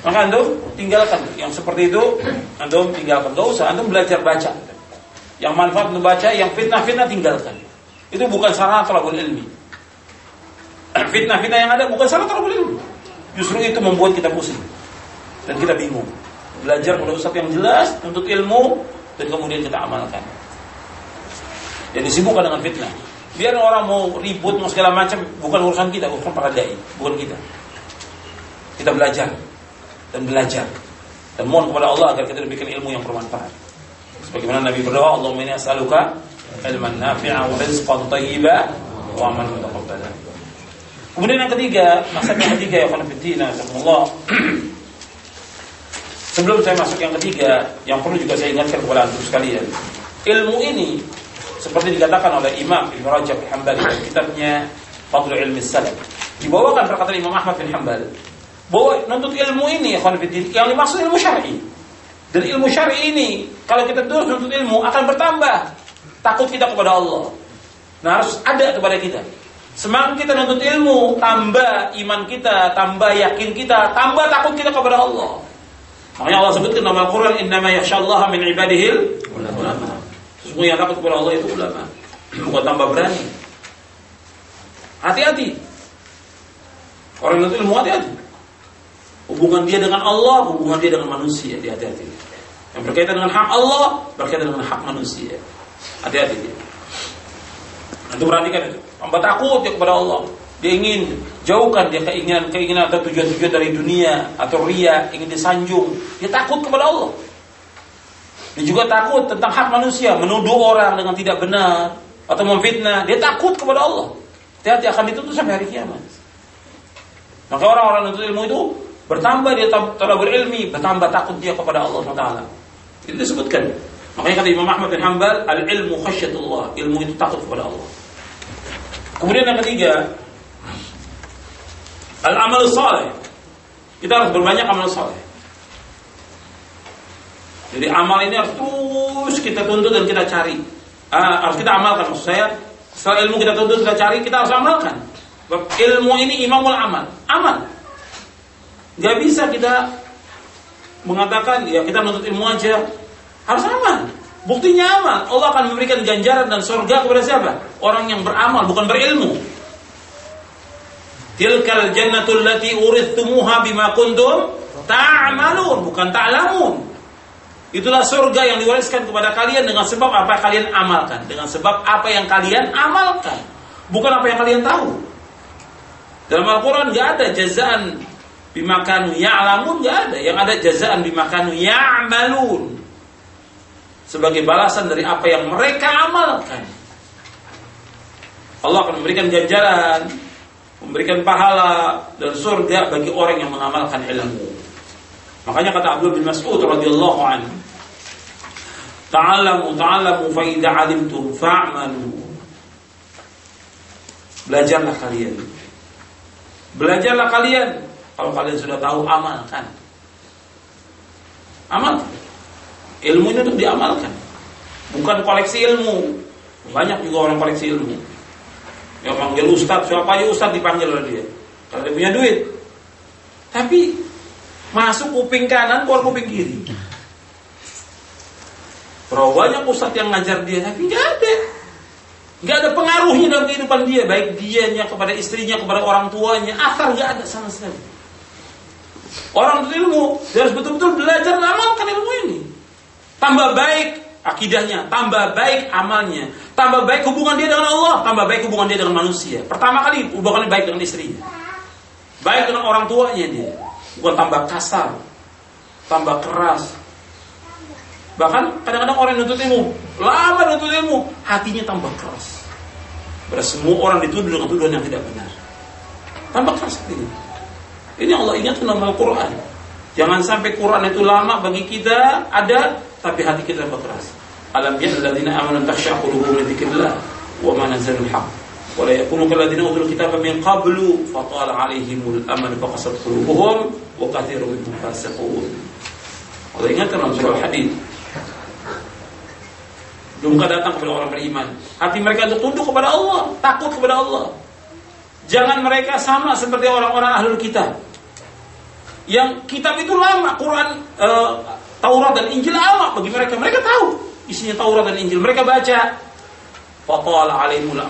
Maka antum tinggalkan yang seperti itu, antum tinggalkan. Gak usah, antum belajar baca. Yang manfaat untuk baca, yang fitnah-fitnah tinggalkan. Itu bukan sarana tolabul ilmi. Fitnah-fitnah yang ada bukan sarana tolabul ilmi. Justru itu membuat kita pusing dan kita bingung. Belajar pada ustaz yang jelas untuk ilmu dan kemudian kita amalkan. Jadi disibukkan dengan fitnah. Biar orang mau ribut mau segala macam bukan urusan kita, urusan para dai, bukan kita. Kita belajar dan belajar dan mohon kepada Allah agar kita diberikan ilmu yang bermanfaat. Sebagaimana Nabi berdoa, Allahumma inni as'aluka ilman nafi'a wa rizqan thayyiba wa amalan mutaqabbala. Kemudian yang ketiga, masalah yang ketiga ya khonafidina, Allah. Sebelum saya masuk yang ketiga, yang perlu juga saya ingatkan kepada antum sekalian. Ilmu ini seperti dikatakan oleh Imam Ibn Rajab Hambali dalam kitabnya Fadlul Ilmi Salaf. Dibawakan perkataan Imam Ahmad bin Hambal bahwa nuntut ilmu ini yang dimaksud ilmu syar'i. Dan ilmu syar'i ini kalau kita terus nuntut ilmu akan bertambah takut kita kepada Allah. Nah harus ada kepada kita. Semakin kita nuntut ilmu, tambah iman kita, tambah yakin kita, tambah takut kita kepada Allah. Makanya Allah sebutkan dalam Al-Quran, Innama yakshallaha min ibadihil ulama. Sesungguhnya yang takut kepada Allah itu ulama. Bukan tambah berani. Hati-hati. Orang nuntut ilmu hati-hati. Hubungan dia dengan Allah, hubungan dia dengan manusia, dia hati-hati. Yang berkaitan dengan hak Allah, berkaitan dengan hak manusia. Hati-hati dia. Nanti perhatikan itu. Hamba takut ya kepada Allah. Dia ingin jauhkan dia keinginan-keinginan atau tujuan-tujuan dari dunia atau ria, ingin disanjung. Dia takut kepada Allah. Dia juga takut tentang hak manusia, menuduh orang dengan tidak benar atau memfitnah. Dia takut kepada Allah. Hati-hati akan ditutup sampai hari kiamat. Maka orang-orang yang ilmu itu bertambah dia telah berilmi, bertambah takut dia kepada Allah SWT. Itu disebutkan. Makanya kata Imam Ahmad bin Hanbal, al-ilmu khasyatullah. Ilmu itu takut kepada Allah. Kemudian yang ketiga, al-amal saleh. Kita harus berbanyak amal saleh. Jadi amal ini harus terus kita tuntut dan kita cari. Uh, harus kita amalkan maksud saya. Setelah ilmu kita tuntut kita cari, kita harus amalkan. Ilmu ini imamul amal. Amal. Gak bisa kita mengatakan ya kita menuntut ilmu aja. Harus amal. Buktinya amal. Allah akan memberikan ganjaran dan surga kepada siapa? Orang yang beramal, bukan berilmu. Tilkal jannatul lati urithumuha bima kuntum ta'malun, bukan ta'lamun. Itulah surga yang diwariskan kepada kalian dengan sebab apa kalian amalkan, dengan sebab apa yang kalian amalkan, bukan apa yang kalian tahu. Dalam Al-Quran nggak ada jazaan bimakanu ya'lamun nggak ada, yang ada jazaan bimakanu ya'malun sebagai balasan dari apa yang mereka amalkan. Allah akan memberikan ganjaran, memberikan pahala dan surga bagi orang yang mengamalkan ilmu. Makanya kata Abdul bin Mas'ud radhiyallahu anhu, "Ta'allamu ta'allamu fa idza 'alimtum fa'malu." Belajarlah kalian. Belajarlah kalian. Kalau kalian sudah tahu amalkan. Amalkan. Ilmu ini untuk diamalkan. Bukan koleksi ilmu. Banyak juga orang koleksi ilmu. Yang panggil ustadz, siapa aja ustadz dipanggil oleh dia. Kalau dia punya duit. Tapi masuk kuping kanan, keluar kuping kiri. Berapa ustadz yang ngajar dia, tapi nggak ada. Nggak ada pengaruhnya dalam kehidupan dia, baik dianya kepada istrinya, kepada orang tuanya, akar nggak ada sama sekali. Orang ilmu, dia harus betul-betul belajar mengamalkan ilmu ini. Tambah baik akidahnya, tambah baik amalnya, tambah baik hubungan dia dengan Allah, tambah baik hubungan dia dengan manusia. Pertama kali hubungannya baik dengan istrinya. Baik dengan orang tuanya dia. Bukan tambah kasar, tambah keras. Bahkan kadang-kadang orang yang nuntut ilmu, lama nuntut ilmu, hatinya tambah keras. Pada semua orang dituduh dengan tuduhan yang tidak benar. Tambah keras hatinya. Ini Allah ingatkan dalam Al-Quran. Jangan sampai Quran itu lama bagi kita ada tapi hati kita keras. Alam ya alladziina amanu takhsha qulubuhum li dzikrillah wa ma nazzalul haqq. Yakunu kalladzina utul kitaba min qablu fatala 'alaihimul amad faqasat qulubuhum wa katsirun minhum fasiqun. Allah ingatkan dalam surah Hadid belum datang kepada orang beriman. Hati mereka untuk tunduk kepada Allah, takut kepada Allah. Jangan mereka sama seperti orang-orang ahlul kitab. Yang kitab itu lama, Quran, e, Taurat dan Injil lama bagi mereka. Mereka tahu isinya Taurat dan Injil. Mereka baca. Fatala alaihimul.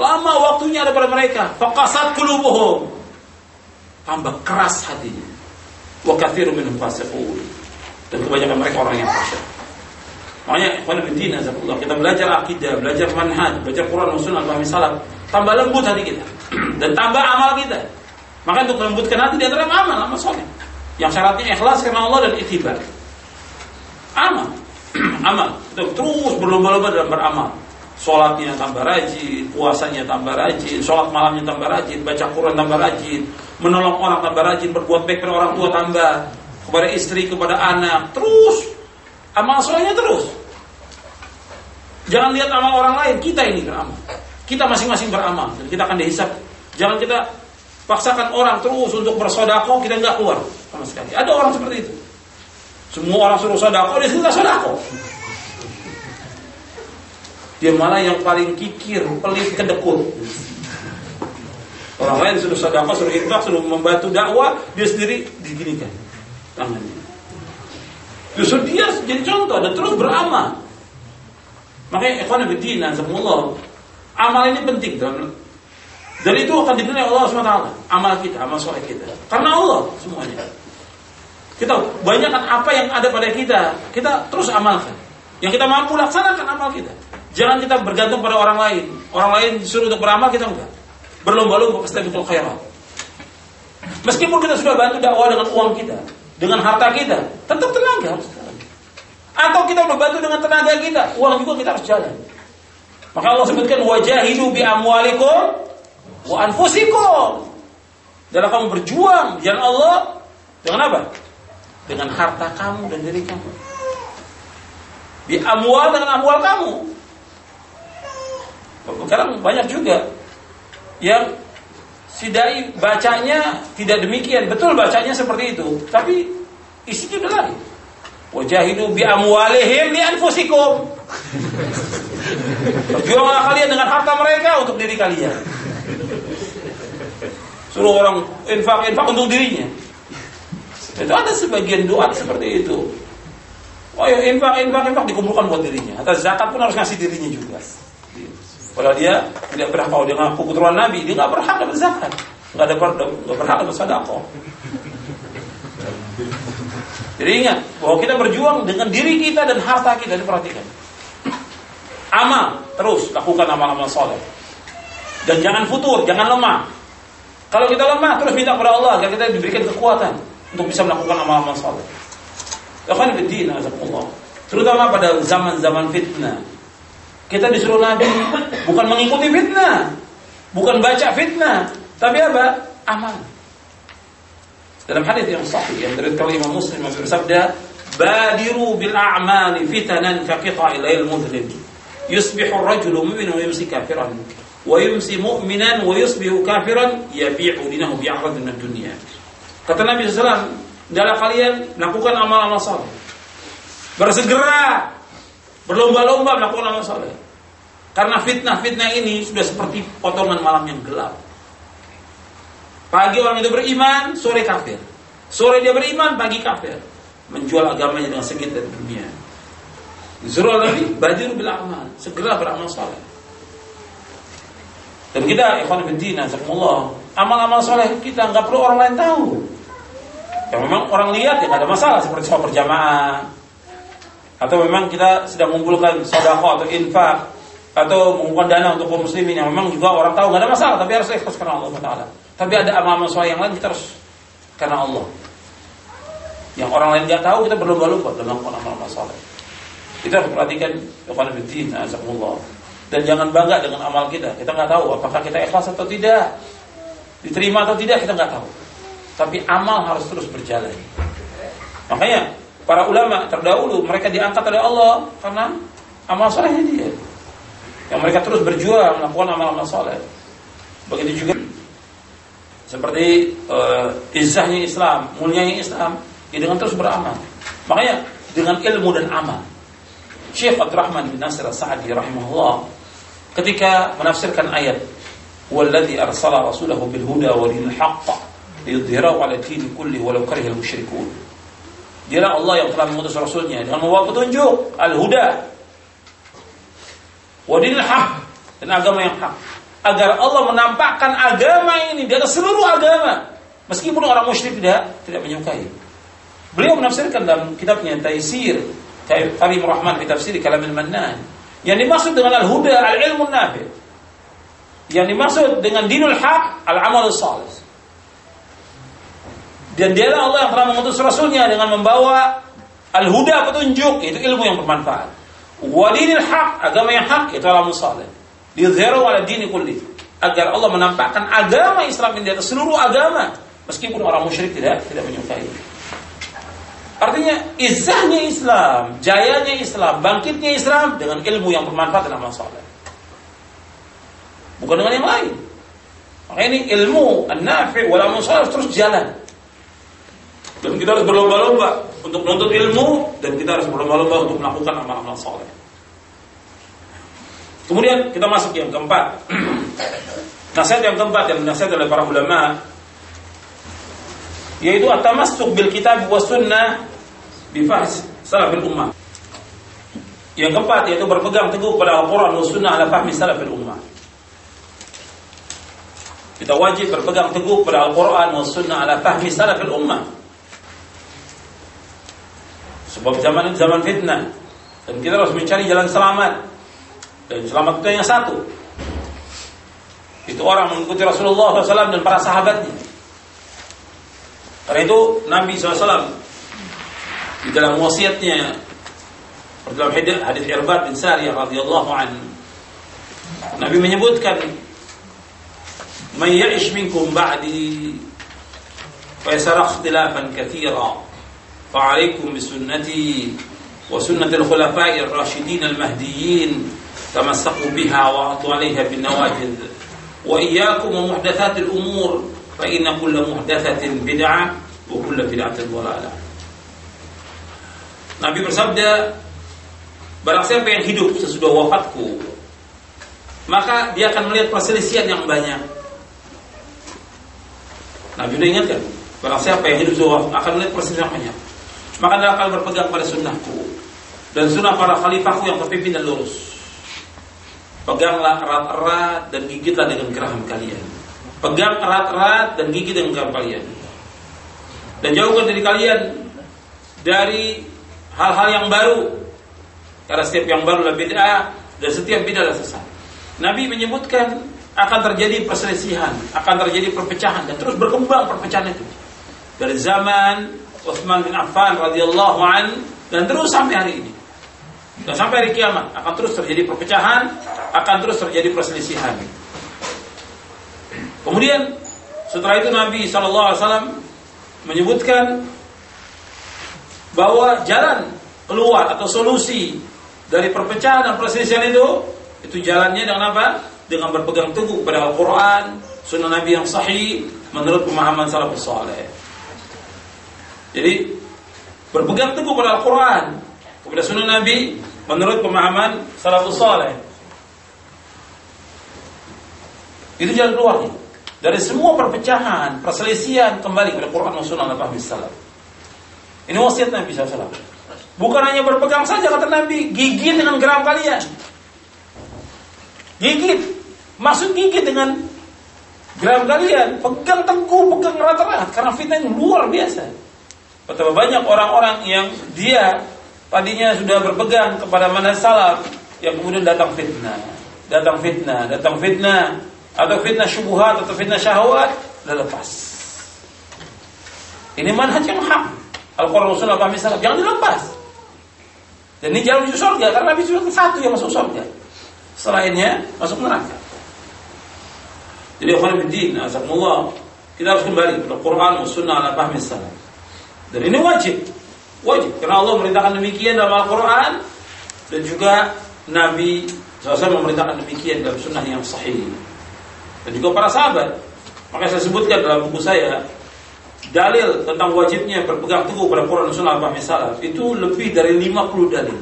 Lama waktunya ada pada mereka. Fakasat kulubuhum. Tambah keras hatinya. Wa kathiru minhum fasiqun. Dan kebanyakan mereka orang yang fasik. Makanya ikhwan bin Allah kita belajar akidah, belajar manhaj, belajar Quran dan Sunnah, pahami tambah lembut hati kita dan tambah amal kita. Maka untuk melembutkan hati di antara amal, amal soleh. Yang syaratnya ikhlas karena Allah dan itibar. Amal, amal. Kita terus berlomba-lomba dalam beramal. Sholatnya tambah rajin, puasanya tambah rajin, sholat malamnya tambah rajin, baca Quran tambah rajin, menolong orang tambah rajin, berbuat baik kepada orang tua tambah, kepada istri, kepada anak, terus amal solehnya terus. Jangan lihat amal orang lain, kita ini beramal. Kita masing-masing beramal dan kita akan dihisap. Jangan kita paksakan orang terus untuk bersodako, kita nggak keluar sama sekali. Ada orang seperti itu. Semua orang suruh sodako, dia sudah sodako. Dia malah yang paling kikir, pelit, kedekut. Orang lain suruh sodako, suruh infak, suruh membantu dakwah, dia sendiri diginikan tangannya. Justru dia jadi contoh dan terus beramal. Makanya ikhwan fillah Allah amal ini penting dalam dan itu akan dinilai Allah SWT amal kita, amal soleh kita. Karena Allah semuanya. Kita banyakkan apa yang ada pada kita kita terus amalkan. Yang kita mampu laksanakan amal kita. Jangan kita bergantung pada orang lain. Orang lain disuruh untuk beramal kita enggak. Berlomba-lomba pasti betul khairat meskipun kita sudah bantu dakwah dengan uang kita dengan harta kita tetap tenaga atau kita membantu dengan tenaga kita, uang juga kita harus jalan. Maka Allah sebutkan wajahidu bi amwalikum wa anfusikum. Dalam kamu berjuang jalan Allah dengan apa? Dengan harta kamu dan diri kamu. Bi amwal dengan amwal kamu. Sekarang banyak juga yang sidai bacanya tidak demikian. Betul bacanya seperti itu, tapi isinya udah lain. Wajahidu bi amwalihim li anfusikum. Berjuanglah kalian dengan harta mereka untuk diri kalian. Suruh orang infak infak untuk dirinya. Itu ada sebagian doa seperti itu. Oh ya infak infak infak dikumpulkan buat dirinya. Atau zakat pun harus ngasih dirinya juga. Kalau dia tidak berhak kalau dia ngaku keturunan Nabi, dia nggak berhak dapat zakat, nggak ada nggak berhak dapat sedekah. Jadi ingat bahwa kita berjuang dengan diri kita dan harta kita diperhatikan. Amal terus lakukan amal-amal soleh dan jangan futur, jangan lemah. Kalau kita lemah terus minta kepada Allah agar kita diberikan kekuatan untuk bisa melakukan amal-amal soleh. Allah. Terutama pada zaman-zaman fitnah. Kita disuruh Nabi bukan mengikuti fitnah, bukan baca fitnah, tapi apa? Amal. Dalam hadis yang sahih yang diriwayatkan oleh Imam Muslim bersabda, "Badiru bil a'mali fitanan ka qita'il lail mudlim." Yusbihu ar-rajulu mu'minan wa yumsi kafiran. Wa yumsi mu'minan wa yusbihu kafiran yabi'u dinahu bi'arad min dunya. Kata Nabi SAW, dalam kalian lakukan amal-amal saleh. Bersegera berlomba-lomba melakukan amal saleh. Karena fitnah-fitnah ini sudah seperti potongan malam yang gelap. Pagi orang itu beriman, sore kafir. Sore dia beriman, pagi kafir. Menjual agamanya dengan segit dari dunia. Zurul Nabi, badiru bil amal. Segera beramal soleh. Dan kita, ikhwan bin Allah, amal-amal soleh kita nggak perlu orang lain tahu. Ya memang orang lihat ya nggak ada masalah seperti sholat berjamaah. Atau memang kita sedang mengumpulkan sodako atau infak atau mengumpulkan dana untuk kaum muslimin yang memang juga orang tahu nggak ada masalah tapi harus ikhlas karena Allah Taala. Tapi ada amal-amal soleh yang lain kita harus karena Allah. Yang orang lain nggak tahu kita berlomba-lomba dalam amal-amal soleh. Kita harus perhatikan kepada fitin, Allah. Dan jangan bangga dengan amal kita. Kita nggak tahu apakah kita ikhlas atau tidak, diterima atau tidak kita nggak tahu. Tapi amal harus terus berjalan. Makanya para ulama terdahulu mereka diangkat oleh Allah karena amal solehnya dia. Yang mereka terus berjuang melakukan amal-amal soleh. Begitu juga seperti uh, izahnya Islam, mulianya Islam, ya dengan terus beramal. Makanya dengan ilmu dan amal. Syekh Abdurrahman bin Nasir As-Sa'di rahimahullah ketika menafsirkan ayat "Walladzi arsala rasulahu bil huda wa dinil haqq liyudhhirahu 'ala din kulli walau karihal musyrikun." Dialah Allah yang telah mengutus rasulnya dengan membawa petunjuk al-huda wa dinil haqq dan agama yang hak agar Allah menampakkan agama ini di atas seluruh agama meskipun orang musyrik tidak tidak menyukai. Beliau menafsirkan dalam kitabnya Taisir Karim Rahman fi tafsir Kalamil Mannan. Yang dimaksud dengan al-huda al-ilmu nafi. Yang dimaksud dengan dinul haq al-amal salih. Dan dia Allah yang telah mengutus rasulnya dengan membawa al-huda petunjuk, itu ilmu yang bermanfaat. Wa dinil haq, agama yang hak, itu amal salih. Dizhiru ala dini kulli. Agar Allah menampakkan agama Islam di atas seluruh agama. Meskipun orang musyrik tidak tidak menyukai. Artinya izahnya Islam, jayanya Islam, bangkitnya Islam dengan ilmu yang bermanfaat dan amal soleh. Bukan dengan yang lain. Maka ini ilmu an-nafi wal amal terus jalan. Dan kita harus berlomba-lomba untuk menuntut ilmu dan kita harus berlomba-lomba untuk melakukan amal-amal soleh. Kemudian kita masuk yang keempat. nasihat yang keempat yang dinasihat oleh para ulama yaitu at-tamassuk bil kitab wa sunnah fahs salafil ummah. Yang keempat yaitu berpegang teguh pada Al-Qur'an dan Sunnah ala fahmi salafil ummah. Kita wajib berpegang teguh pada Al-Qur'an dan Sunnah ala fahmi salafil ummah. Sebab zaman ini zaman fitnah dan kita harus mencari jalan selamat. Dan selamat itu yang satu. Itu orang mengikuti Rasulullah SAW dan para sahabatnya. Karena itu Nabi SAW di dalam wasiatnya dalam hadis Irbad bin Sariyah radhiyallahu an Nabi menyebutkan "Man ya'ish minkum ba'di fa yasara ikhtilafan katsira tamassaku biha wa 'atu 'alayha bin nawajid wa iyyakum wa muhdatsatil umur fa inna kulla muhdatsatin bid'ah wa kulla bid'atin dhalalah. Nabi bersabda, barang siapa yang hidup sesudah wafatku, maka dia akan melihat perselisihan yang banyak. Nabi sudah ingatkan, barang siapa yang hidup sesudah wafatku akan melihat perselisihan yang banyak. Maka dia akan berpegang pada sunnahku dan sunnah para khalifahku yang terpimpin dan lurus. Peganglah erat-erat dan gigitlah dengan geraham kalian. Pegang erat-erat dan gigit dengan geraham kalian. Dan jauhkan dari kalian dari hal-hal yang baru. Karena setiap yang baru adalah bid'ah dan setiap bid'ah adalah sesat. Nabi menyebutkan akan terjadi perselisihan, akan terjadi perpecahan dan terus berkembang perpecahan itu. Dari zaman Utsman bin Affan radhiyallahu an dan terus sampai hari ini. Dan sampai hari kiamat akan terus terjadi perpecahan, akan terus terjadi perselisihan. Kemudian setelah itu Nabi SAW menyebutkan bahwa jalan keluar atau solusi dari perpecahan dan perselisihan itu itu jalannya dengan apa? Dengan berpegang teguh pada Al-Qur'an, sunnah Nabi yang sahih menurut pemahaman salafus saleh. Jadi berpegang teguh pada Al-Qur'an, kepada sunnah Nabi menurut pemahaman salafus saleh. Itu jalan keluarnya. Dari semua perpecahan, perselisihan kembali kepada Quran dan Sunnah Nabi Sallam. Ini wasiat Nabi SAW. Bukan hanya berpegang saja kata Nabi, gigit dengan geram kalian. Gigit. Maksud gigit dengan geram kalian. Pegang teguh, pegang erat-erat. Karena fitnah ini luar biasa. Betapa banyak orang-orang yang dia tadinya sudah berpegang kepada mana salaf yang kemudian datang fitnah. Datang fitnah, datang fitnah. Atau fitnah syubuhat atau fitnah syahwat. Sudah lepas. Ini manhaj yang hak. Al-Quran Sunnah kami salaf jangan dilepas. Dan ini jalan menuju surga karena Nabi sudah satu yang masuk surga. Selainnya masuk neraka. Jadi bidin, azakumullah, kita harus kembali kepada Quran dan Sunnah ala fahmi salaf. Dan ini wajib Wajib. Karena Allah memerintahkan demikian dalam Al-Quran dan juga Nabi SAW memerintahkan demikian dalam sunnah yang sahih. Dan juga para sahabat. Maka saya sebutkan dalam buku saya dalil tentang wajibnya berpegang teguh pada Quran dan Sunnah Al salaf itu lebih dari 50 dalil.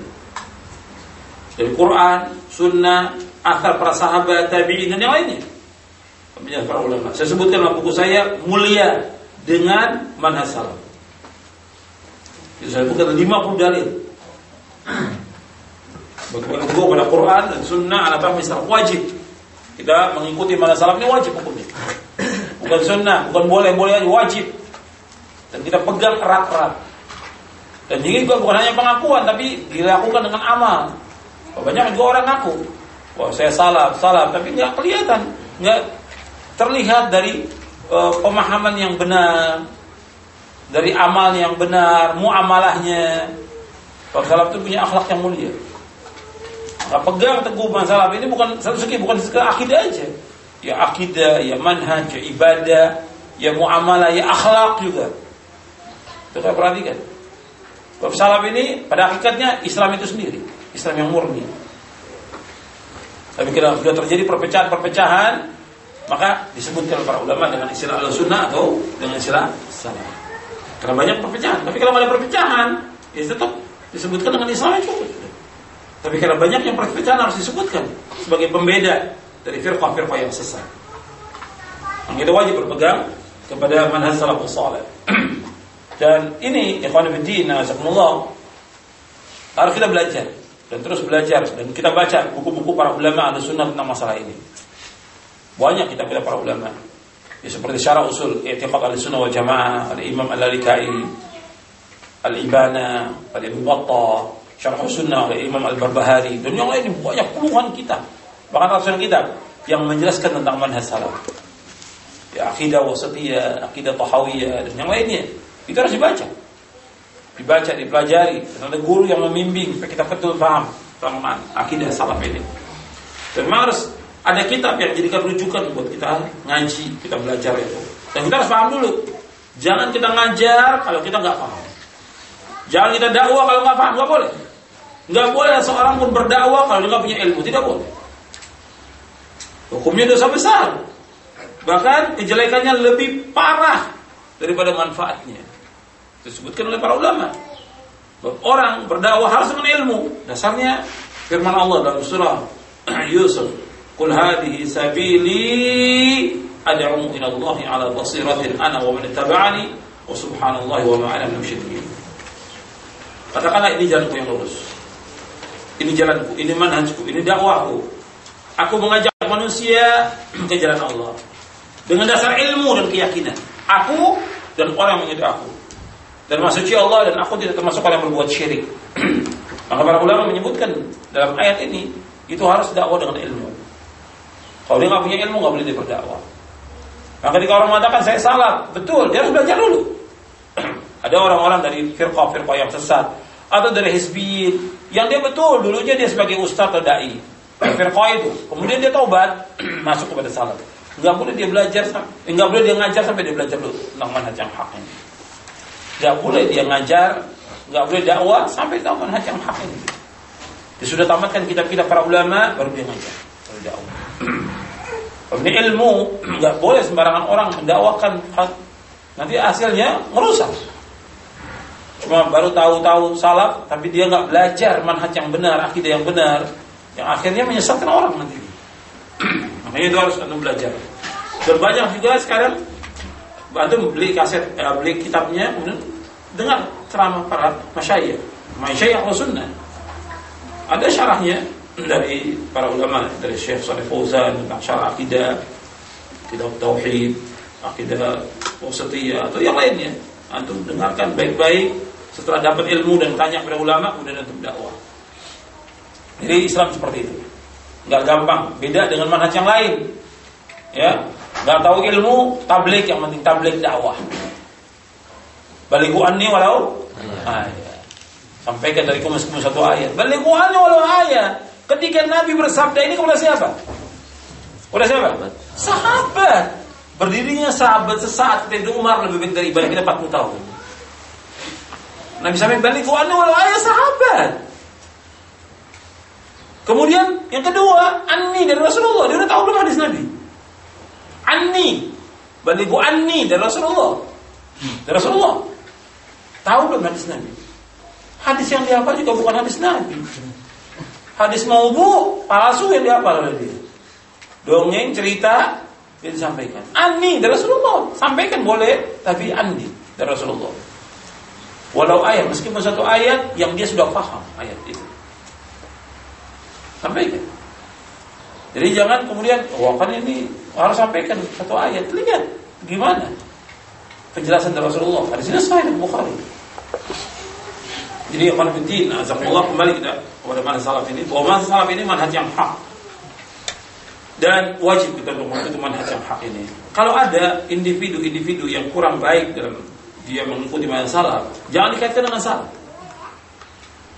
Dari Quran, Sunnah, asar para sahabat, tabi'in dan yang lainnya. Para ulama. Saya sebutkan dalam buku saya mulia dengan manhaj salaf. Itu saya sebutkan 50 dalil. Berpegang teguh pada Quran dan Sunnah ala fahmi wajib. Kita mengikuti manhaj salaf ini wajib hukumnya. Bukan sunnah, bukan boleh-boleh aja wajib dan kita pegang erat-erat. Dan ini juga bukan hanya pengakuan, tapi dilakukan dengan amal. Banyak juga orang ngaku, wah saya salah, salah, tapi nggak kelihatan, nggak terlihat dari uh, pemahaman yang benar, dari amal yang benar, muamalahnya. Kalau salaf itu punya akhlak yang mulia. Nah, pegang teguh masalah ini bukan satu segi, bukan sekedar akidah aja. Ya akidah, ya manhaj, ya ibadah, ya muamalah, ya akhlak juga. Kita perhatikan. Bab salaf ini pada hakikatnya Islam itu sendiri, Islam yang murni. Tapi kalau sudah terjadi perpecahan-perpecahan, maka disebutkan para ulama dengan istilah al-sunnah atau dengan istilah salaf. Karena banyak perpecahan. Tapi kalau ada perpecahan, ya tetap disebutkan dengan Islam itu. Tapi karena banyak yang perpecahan harus disebutkan sebagai pembeda dari firqah-firqah yang sesat. Yang kita wajib berpegang kepada manhaj salafus salih. Dan ini ikhwan fillah azakumullah harus kita belajar dan terus belajar dan kita baca buku-buku para ulama ada sunnah tentang masalah ini. Banyak kita kita para ulama. Ya, seperti syarah usul i'tiqad al-sunnah wal jamaah al Imam Al-Lalikai Al-Ibana Al-Muwatta syarah sunnah oleh Imam Al-Barbahari dan yang lain banyak puluhan kitab bahkan ratusan kitab yang menjelaskan tentang manhaj salaf ya akidah wasatiyah akidah tahawiyah dan yang lainnya itu harus dibaca. Dibaca, dipelajari. Dan ada guru yang membimbing supaya kita betul paham tentang akidah salaf ini. Dan harus ada kitab yang jadikan rujukan buat kita ngaji, kita belajar itu. Dan kita harus paham dulu. Jangan kita ngajar kalau kita nggak paham. Jangan kita dakwah kalau nggak paham, nggak boleh. Nggak boleh seorang pun berdakwah kalau dia nggak punya ilmu, tidak boleh. Hukumnya dosa besar. Bahkan kejelekannya lebih parah daripada manfaatnya. Disebutkan oleh para ulama. Orang berdakwah harus dengan ilmu. Dasarnya firman Allah dalam surah Yusuf, "Qul hadhihi sabili ad'u ila Allah ala basiratin ana wa man ittaba'ani wa subhanallahi wa ma ana minal musyrikin." Katakanlah ini jalanku yang lurus. Ini jalanku, ini manhajku, ini dakwahku. Aku mengajak manusia ke jalan Allah dengan dasar ilmu dan keyakinan. Aku dan orang yang mengikuti aku dan maksudnya Allah dan aku tidak termasuk orang yang berbuat syirik. Maka para ulama menyebutkan dalam ayat ini itu harus dakwah dengan ilmu. Kalau dia nggak punya ilmu nggak boleh dia berdakwah. Maka ketika orang mengatakan saya salah, betul dia harus belajar dulu. Ada orang-orang dari firqah-firqah yang sesat atau dari hizbiyin yang dia betul dulunya dia sebagai ustaz atau dai firqah itu kemudian dia taubat masuk kepada salah nggak boleh dia belajar nggak boleh dia ngajar sampai dia belajar dulu tentang manhaj yang hak ini Gak boleh dia ngajar, gak boleh dakwah sampai tahu manhaj yang hak ini. Dia sudah tamatkan kitab-kitab para ulama, baru dia ngajar, dakwah. Ini ilmu, gak boleh sembarangan orang mendakwakan hak. Nanti hasilnya merusak. Cuma baru tahu-tahu salaf, tapi dia nggak belajar manhaj yang benar, akidah yang benar, yang akhirnya menyesatkan orang nanti. Makanya itu harus anda belajar. Dan banyak juga sekarang Bantu beli kaset, eh, beli kitabnya, kemudian dengar ceramah para masyayikh, masyayikh sunnah. Ada syarahnya dari para ulama, dari Syekh Saleh Fauzan tentang akidah, kitab tauhid, akidah wasatiyah atau yang lainnya. Antum dengarkan baik-baik setelah dapat ilmu dan tanya kepada ulama kemudian antum dakwah. Jadi Islam seperti itu. Enggak gampang, beda dengan manhaj yang lain. Ya, Gak tahu ilmu, tablik yang penting tablik dakwah. Baliku anni walau ayat. Sampaikan dari kumus kumus satu ayat. Baliku anni walau ayat. Ketika Nabi bersabda ini kepada siapa? Kepada siapa? Sahabat. Berdirinya sahabat sesaat ketika Umar lebih baik dari ibadah kita 40 tahun. Nabi sampai balik anni walau ayat sahabat. Kemudian yang kedua, anni dari Rasulullah. Dia udah tahu belum hadis Nabi? Anni. Baliku anni dari Rasulullah. Dari Rasulullah. Tahu belum hadis Nabi? Hadis yang dihafal juga bukan hadis Nabi. Hadis maubu, palsu yang dihafal oleh dia. Dongeng, cerita, dia disampaikan. Anni dari Rasulullah. Sampaikan boleh, tapi anni dari Rasulullah. Walau ayat, meskipun satu ayat yang dia sudah paham ayat itu. Sampaikan. Jadi jangan kemudian, wah kan ini harus sampaikan satu ayat. Lihat gimana penjelasan dari Rasulullah. Hadis ini sahih Bukhari. Jadi akan fitin, azakullah kembali kita kepada mana salaf ini. Bahwa mana salaf ini manhaj yang hak. Dan wajib kita untuk mengikuti manhaj yang hak ini. Kalau ada individu-individu yang kurang baik dalam dia mengikuti manhaj salaf, jangan dikaitkan dengan salaf.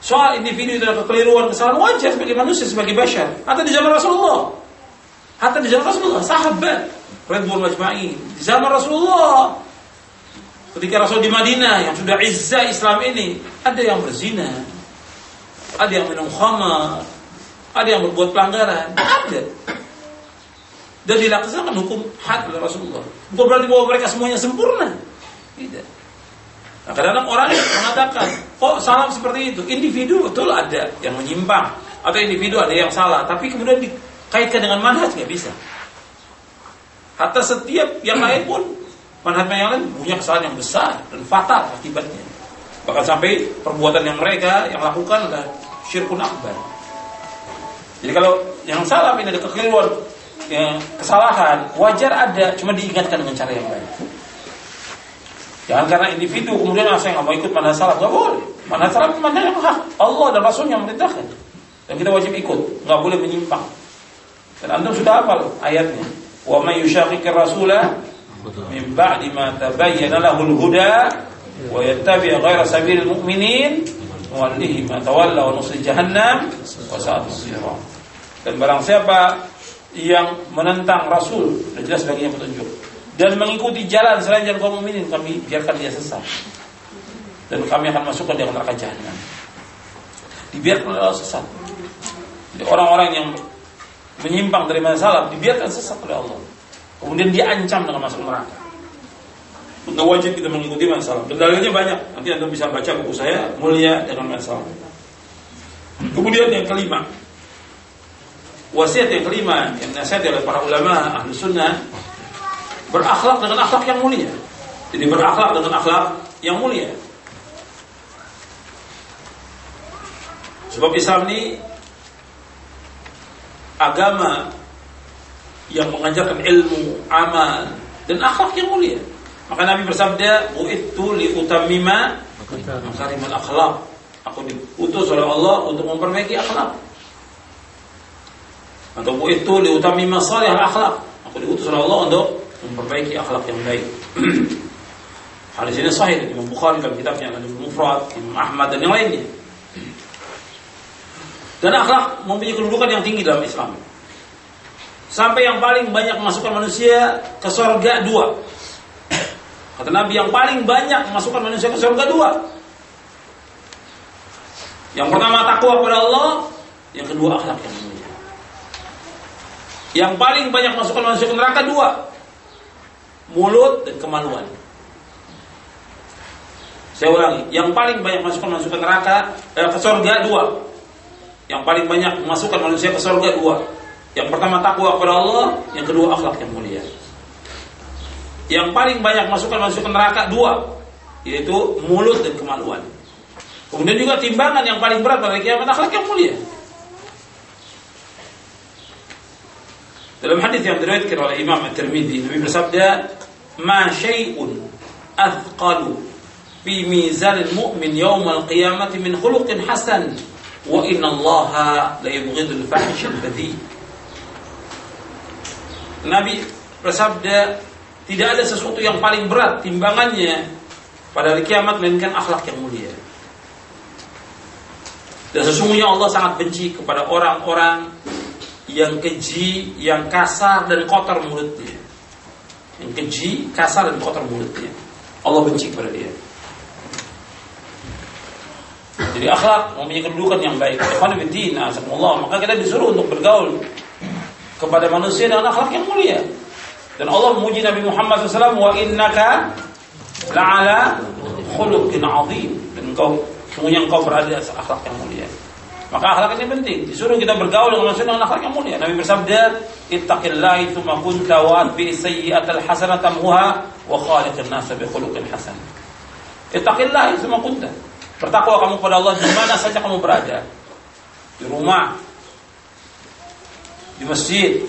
Soal individu itu ada kekeliruan, kesalahan wajar sebagai manusia, sebagai bashar. Atau di zaman Rasulullah. Atau di zaman Rasulullah, sahabat. Ridwan Majma'in. Di zaman Rasulullah. Ketika Rasul di Madinah yang sudah izzah Islam ini, ada yang berzina. Ada yang minum khamar. Ada yang berbuat pelanggaran. Ada. Dan dilaksanakan hukum had oleh Rasulullah. Bukan berarti bahwa mereka semuanya sempurna. Tidak. Nah, kadang-kadang orang mengatakan, kok salah seperti itu? Individu betul ada yang menyimpang atau individu ada yang salah, tapi kemudian dikaitkan dengan manhaj nggak bisa. Hatta setiap yang lain pun manhaj yang lain punya kesalahan yang besar dan fatal akibatnya. Bahkan sampai perbuatan yang mereka yang lakukan adalah syirkun akbar. Jadi kalau yang salah ini ada kekeliruan, ya, kesalahan, wajar ada, cuma diingatkan dengan cara yang lain. Jangan karena individu kemudian ah, saya nggak mau ikut mana salah, nggak boleh. Mana salah mana yang hak. Allah dan Rasulnya merintahkan. Dan kita wajib ikut, nggak boleh menyimpang. Dan antum sudah hafal ayatnya. Wa may yushaqiqir rasula min ba'di ma tabayyana lahul huda wa yattabi' ghayra sabilil mu'minin nuwallihi ma tawalla wa jahannam wa sa'at. Dan barang siapa yang menentang Rasul, dan jelas baginya petunjuk. Dan mengikuti jalan selain jalan kaum mukminin kami biarkan dia sesat. Dan kami akan masukkan dia ke neraka jahanam dibiarkan oleh sesat. Jadi orang-orang yang menyimpang dari masalah dibiarkan sesat oleh Allah kemudian diancam dengan masuk neraka. Untuk wajib kita mengikuti masalah dalilnya banyak. Nanti anda bisa baca buku saya mulia dengan masalah kemudian yang kelima. Wasiat yang kelima yang nasihat oleh para ulama ahlu sunnah berakhlak dengan akhlak yang mulia. Jadi berakhlak dengan akhlak yang mulia. Sebab Islam ini agama yang mengajarkan ilmu, amal dan akhlak yang mulia. Maka Nabi bersabda, "Bu'ittu li utammima makarimal akhlak." Aku diutus oleh Allah untuk memperbaiki akhlak. Atau bu'ittu li utammima salih akhlak. Aku diutus oleh Allah untuk memperbaiki akhlak yang baik. Hadis ini sahih Imam Bukhari dalam kitabnya Al Mufrad, Imam Ahmad dan yang lainnya. Dan akhlak mempunyai kedudukan yang tinggi dalam Islam. Sampai yang paling banyak memasukkan manusia ke surga dua. Kata Nabi yang paling banyak memasukkan manusia ke surga dua. Yang pertama takwa kepada Allah, yang kedua akhlak yang mulia. Yang paling banyak memasukkan manusia ke neraka dua mulut dan kemaluan. Saya ulangi, yang paling banyak masukkan masuk ke neraka eh, ke surga dua. Yang paling banyak memasukkan manusia ke surga dua. Yang pertama takwa kepada Allah, yang kedua akhlak yang mulia. Yang paling banyak masukkan masuk neraka dua, yaitu mulut dan kemaluan. Kemudian juga timbangan yang paling berat pada kiamat akhlak yang mulia. Dalam hadis yang diriwayatkan oleh Imam At-Tirmidzi, Nabi bersabda, "Ma syai'un athqalu fi mizan al-mu'min yawm al-qiyamati min khuluqin hasan wa inna Allah la yubghidul fahish al-badhi." Nabi bersabda, tidak ada sesuatu yang paling berat timbangannya pada hari kiamat melainkan akhlak yang mulia. Dan sesungguhnya Allah sangat benci kepada orang-orang yang keji, yang kasar dan kotor mulutnya. Yang keji, kasar dan kotor mulutnya. Allah benci kepada dia. Jadi akhlak mempunyai kedudukan yang baik. Ikhwan. Maka kita disuruh untuk bergaul kepada manusia dengan akhlak yang mulia. Dan Allah memuji Nabi Muhammad SAW wa innaka la'ala khuluqin azim. Dan engkau sungguhnya engkau berada di akhlak yang mulia. Maka akhlak ini penting. Disuruh kita bergaul dengan manusia dengan akhlak yang mulia. Nabi bersabda, "Ittaqillahi tsumma kunta wa bi sayyi'atal hasanata tamhuha wa khaliqin nasa bi khuluqin hasan." Ittaqillahi tsumma kunta. Bertakwa kamu kepada Allah di mana saja kamu berada. Di rumah, di masjid,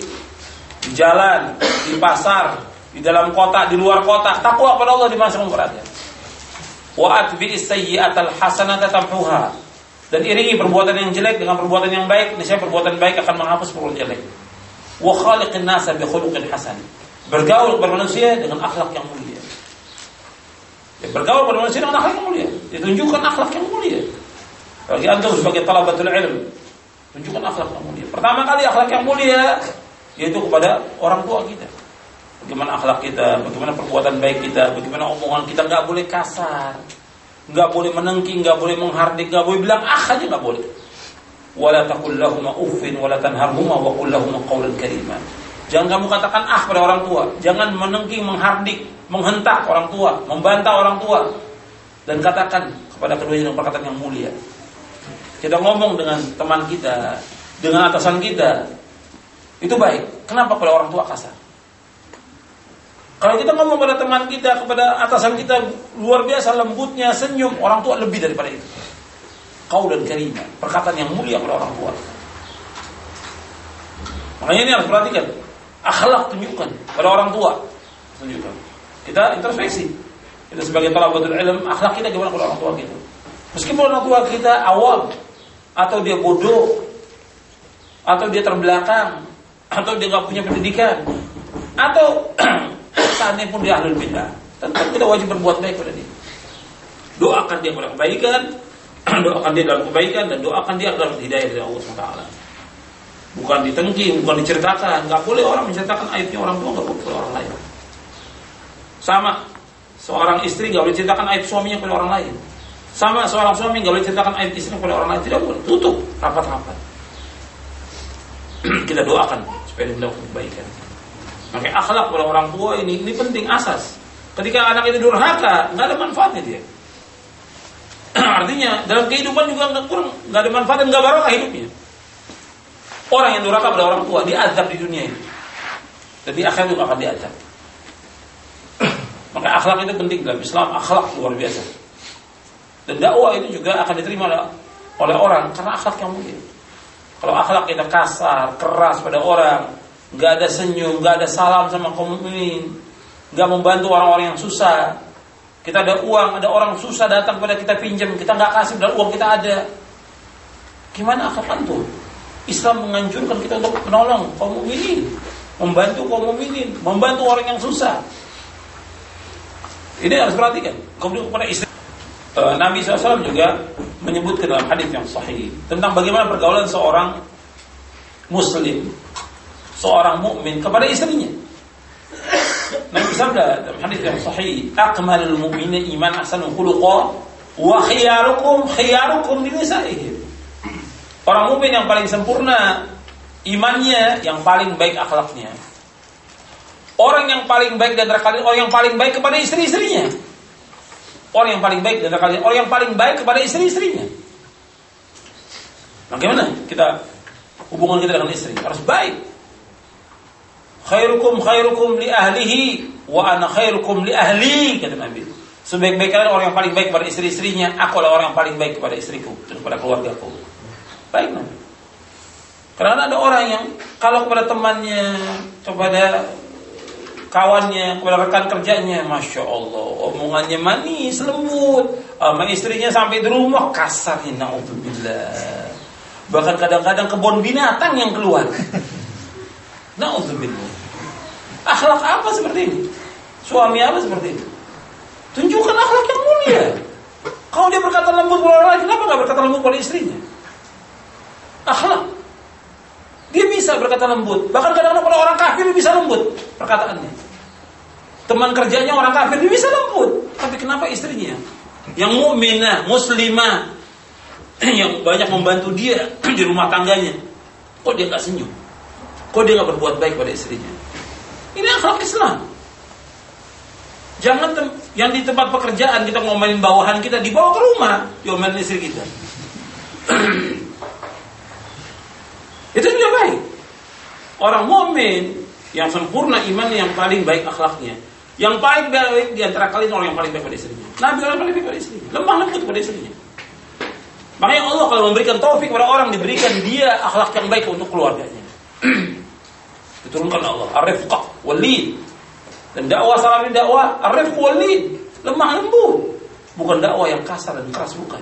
di jalan, di pasar, di dalam kota, di luar kota. Takwa kepada Allah di kamu berada. Wa atbi sayyi'atal hasanata tamhuha. Dan iringi perbuatan yang jelek dengan perbuatan yang baik, niscaya perbuatan baik akan menghapus perbuatan jelek. Wa khaliqin nasa bi khuluqin hasan. Bergaul kepada manusia dengan akhlak yang mulia. Ya, bergaul pada manusia dengan akhlak yang mulia. Ditunjukkan akhlak yang mulia. Bagi antum sebagai talabatul ilm, tunjukkan akhlak yang mulia. Pertama kali akhlak yang mulia yaitu kepada orang tua kita. Bagaimana akhlak kita, bagaimana perbuatan baik kita, bagaimana omongan kita nggak boleh kasar, nggak boleh menengking, nggak boleh menghardik, nggak boleh bilang ah aja nggak boleh. Wala taqul lahum uffin wala tanharhuma wa qul lahum qawlan karima. Jangan kamu katakan ah pada orang tua. Jangan menengking, menghardik, menghentak orang tua, membantah orang tua. Dan katakan kepada keduanya dengan perkataan yang mulia. Kita ngomong dengan teman kita, dengan atasan kita. Itu baik. Kenapa pada orang tua kasar? Kalau kita ngomong pada teman kita, kepada atasan kita luar biasa lembutnya, senyum, orang tua lebih daripada itu. Kau dan karimah, perkataan yang mulia pada orang tua. Makanya ini harus perhatikan akhlak tunjukkan pada orang tua tunjukkan kita introspeksi kita sebagai talabatul ilm akhlak kita gimana pada orang tua kita meskipun orang tua kita awam atau dia bodoh. Atau dia terbelakang. Atau dia nggak punya pendidikan. Atau saatnya pun dia ahlul bidah. Tentu kita wajib berbuat baik pada dia. Doakan dia pada kebaikan. Doakan dia dalam kebaikan. Dan doakan dia dalam hidayah dari Allah SWT bukan ditengki, bukan diceritakan. Nggak boleh orang menceritakan aibnya orang tua, nggak boleh orang lain. Sama, seorang istri nggak boleh ceritakan aib suaminya kepada orang lain. Sama, seorang suami nggak boleh ceritakan aib istrinya kepada orang lain. Tidak boleh, tutup rapat-rapat. Kita doakan supaya dia mendapatkan kebaikan. Maka akhlak pada orang tua ini ini penting asas. Ketika anak itu durhaka, nggak ada manfaatnya dia. Artinya dalam kehidupan juga nggak kurang, nggak ada manfaat dan nggak barokah hidupnya. Orang yang durhaka pada orang tua diazab di dunia ini. Dan di akhirat juga akan diazab. Maka akhlak itu penting dalam Islam, akhlak luar biasa. Dan dakwah itu juga akan diterima oleh orang karena akhlak yang mulia. Kalau akhlak kita kasar, keras pada orang, nggak ada senyum, nggak ada salam sama kaum mukminin, nggak membantu orang-orang yang susah. Kita ada uang, ada orang susah datang pada kita pinjam, kita nggak kasih, dan uang kita ada. Gimana akhlak antum? Islam menganjurkan kita untuk menolong kaum mukminin, membantu kaum mukminin, membantu orang yang susah. Ini harus perhatikan. Kemudian kepada istri uh, Nabi SAW juga menyebutkan dalam hadis yang sahih tentang bagaimana pergaulan seorang muslim, seorang mukmin kepada istrinya. Nabi sabda dalam hadis yang sahih, "Akmalul mu'minin iman ahsanu khuluqa wa khiyarukum khiyarukum li nisaihim." Orang mukmin yang paling sempurna imannya, yang paling baik akhlaknya. Orang yang paling baik dan kalian orang yang paling baik kepada istri-istrinya. Orang yang paling baik dan kalian orang yang paling baik kepada istri-istrinya. Bagaimana kita hubungan kita dengan istri? Harus baik. Khairukum khairukum li ahlihi wa ana khairukum li ahli kata Nabi. Sebaik-baik kalian orang yang paling baik kepada istri-istrinya, aku adalah orang yang paling baik kepada istriku dan kepada keluargaku. Baik nanti. Karena ada orang yang kalau kepada temannya, kepada kawannya, kepada rekan kerjanya, masya Allah, omongannya manis, lembut, sama istrinya sampai di rumah kasar, naudzubillah. Bahkan kadang-kadang kebun binatang yang keluar. Naudzubillah. Akhlak apa seperti ini? Suami apa seperti ini? Tunjukkan akhlak yang mulia. Kalau dia berkata lembut kepada orang lain, kenapa nggak berkata lembut pada istrinya? akhlak. Dia bisa berkata lembut. Bahkan kadang-kadang pada orang kafir bisa lembut perkataannya. Teman kerjanya orang kafir dia bisa lembut. Tapi kenapa istrinya? Yang mukminah, muslimah, yang banyak membantu dia di rumah tangganya. Kok dia nggak senyum? Kok dia nggak berbuat baik pada istrinya? Ini akhlak Islam. Jangan yang di tempat pekerjaan kita ngomelin bawahan kita dibawa ke rumah, diomelin istri kita. Itu tidak baik. Orang mukmin yang sempurna iman yang paling baik akhlaknya. Yang paling baik di antara kalian orang yang paling baik pada istrinya. Nabi orang paling baik pada istrinya. Lemah lembut pada istrinya. Makanya Allah kalau memberikan taufik kepada orang diberikan dia akhlak yang baik untuk keluarganya. Diturunkan Allah. Arifqah, walid. Dan dakwah salam ini dakwah arif walid. Lemah lembut. Bukan dakwah yang kasar dan keras bukan.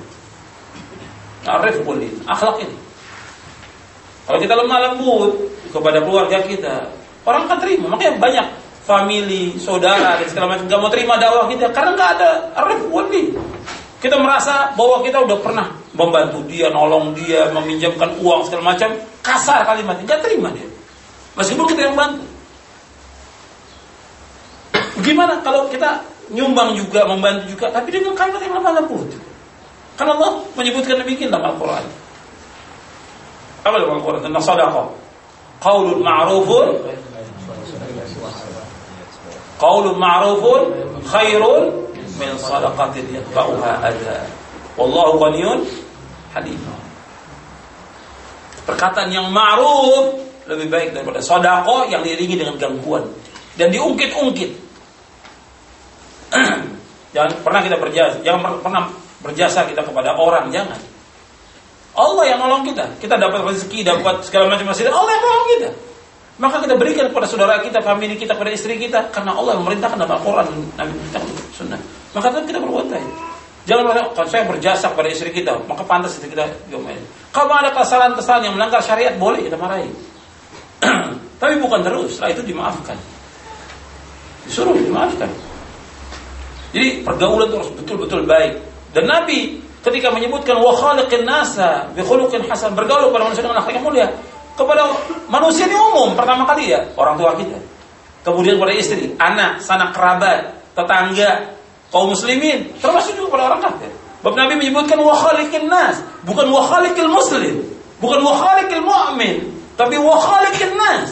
Arif walid. Akhlak ini. Kalau kita lemah lembut kepada keluarga kita, orang akan terima. Makanya banyak family, saudara dan segala macam gak mau terima dakwah kita karena nggak ada arif walid. Kita merasa bahwa kita udah pernah membantu dia, nolong dia, meminjamkan uang segala macam, kasar kalimatnya, nggak terima dia. Meskipun kita yang bantu. Gimana kalau kita nyumbang juga, membantu juga, tapi dengan kalimat yang lemah lembut? Karena Allah menyebutkan demikian dalam Al-Quran. Apa dalam Al-Quran? Tentang sadaqah. Qaulun ma'rufun Qaulun ma'rufun khairun min sadaqatin yatba'uha adha. Wallahu ghaniyun halim. Perkataan yang ma'ruf lebih baik daripada sodako yang diiringi dengan gangguan dan diungkit-ungkit. jangan pernah kita berjasa, jangan pernah berjasa kita kepada orang, jangan. Allah yang nolong kita. Kita dapat rezeki, dapat segala macam masih Allah yang nolong kita. Maka kita berikan kepada saudara kita, family kita, kepada istri kita karena Allah memerintahkan dalam Al-Qur'an, Nabi kita sunnah. Maka tetap kita berbuat baik. Jangan merasa kalau saya berjasa kepada istri kita, maka pantas istri kita diomelin. Kalau ada kesalahan-kesalahan yang melanggar syariat, boleh kita marahi. Tapi bukan terus, setelah itu dimaafkan. Disuruh dimaafkan. Jadi pergaulan itu harus betul-betul baik. Dan Nabi ketika menyebutkan wa khaliqin nasa bi hasan, bergaul kepada manusia dengan akhlak yang mulia. Kepada manusia ini umum pertama kali ya, orang tua kita. Kemudian kepada istri, anak, sanak kerabat, tetangga, kaum muslimin, termasuk juga pada orang kafir. Bab Nabi menyebutkan wa khaliqin nas, bukan wa khaliqil muslim, bukan wa khaliqil mu'min, tapi wa khaliqin nas.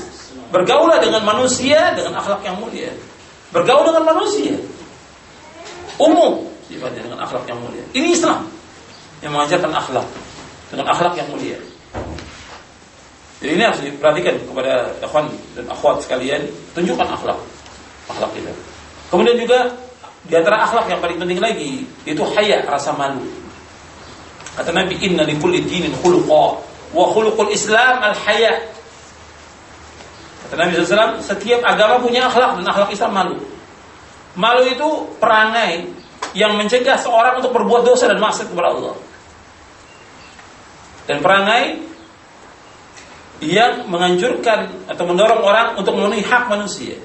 Bergaulah dengan manusia dengan akhlak yang mulia. Bergaul dengan manusia. Umum sifatnya dengan akhlak yang mulia. Ini Islam yang mengajarkan akhlak dengan akhlak yang mulia. Jadi ini harus diperhatikan kepada ikhwan dan akhwat sekalian, tunjukkan akhlak akhlak kita. Kemudian juga di antara akhlak yang paling penting lagi itu haya, rasa malu. Kata Nabi, "Inna li kulli dinin khuluqa wa khuluqul Islam al-haya." Kata Nabi SAW, setiap agama punya akhlak dan akhlak Islam malu. Malu itu perangai yang mencegah seorang untuk berbuat dosa dan maksiat kepada Allah. Dan perangai yang menganjurkan atau mendorong orang untuk memenuhi hak manusia.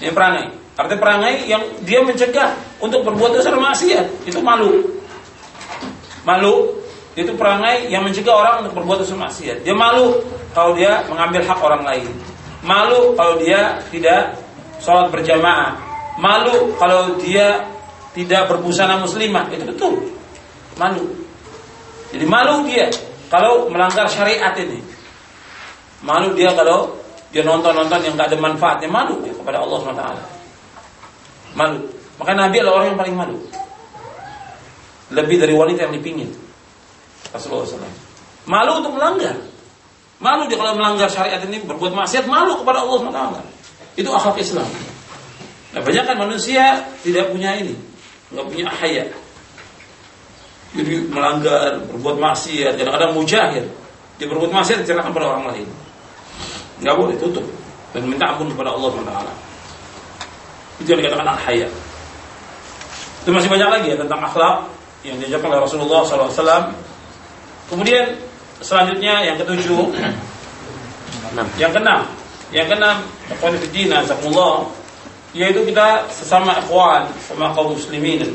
Ini perangai. Artinya perangai yang dia mencegah untuk berbuat dosa dan maksiat. Itu malu. Malu itu perangai yang mencegah orang untuk berbuat dosa maksiat. Dia malu kalau dia mengambil hak orang lain. Malu kalau dia tidak sholat berjamaah. Malu kalau dia tidak berbusana muslimah. Itu betul. Malu. Jadi malu dia kalau melanggar syariat ini. Malu dia kalau dia nonton-nonton yang gak ada manfaatnya. Malu dia kepada Allah SWT. Malu. Maka Nabi adalah orang yang paling malu. Lebih dari wanita yang dipingin. Rasulullah SAW. Malu untuk melanggar. Malu dia kalau melanggar syariat ini berbuat maksiat malu kepada Allah SWT. Itu akhlak Islam. Nah, banyak kan manusia tidak punya ini, nggak punya haya. Jadi melanggar, berbuat maksiat, kadang-kadang mujahid. Dia berbuat maksiat dicerahkan pada orang lain. Nggak boleh tutup dan minta ampun kepada Allah SWT. Itu yang dikatakan al-haya. Itu masih banyak lagi ya tentang akhlak yang diajarkan oleh Rasulullah SAW. Kemudian selanjutnya yang ketujuh, yang keenam, yang keenam, ikhwan fillah, yaitu kita sesama ikhwan, sama kaum muslimin,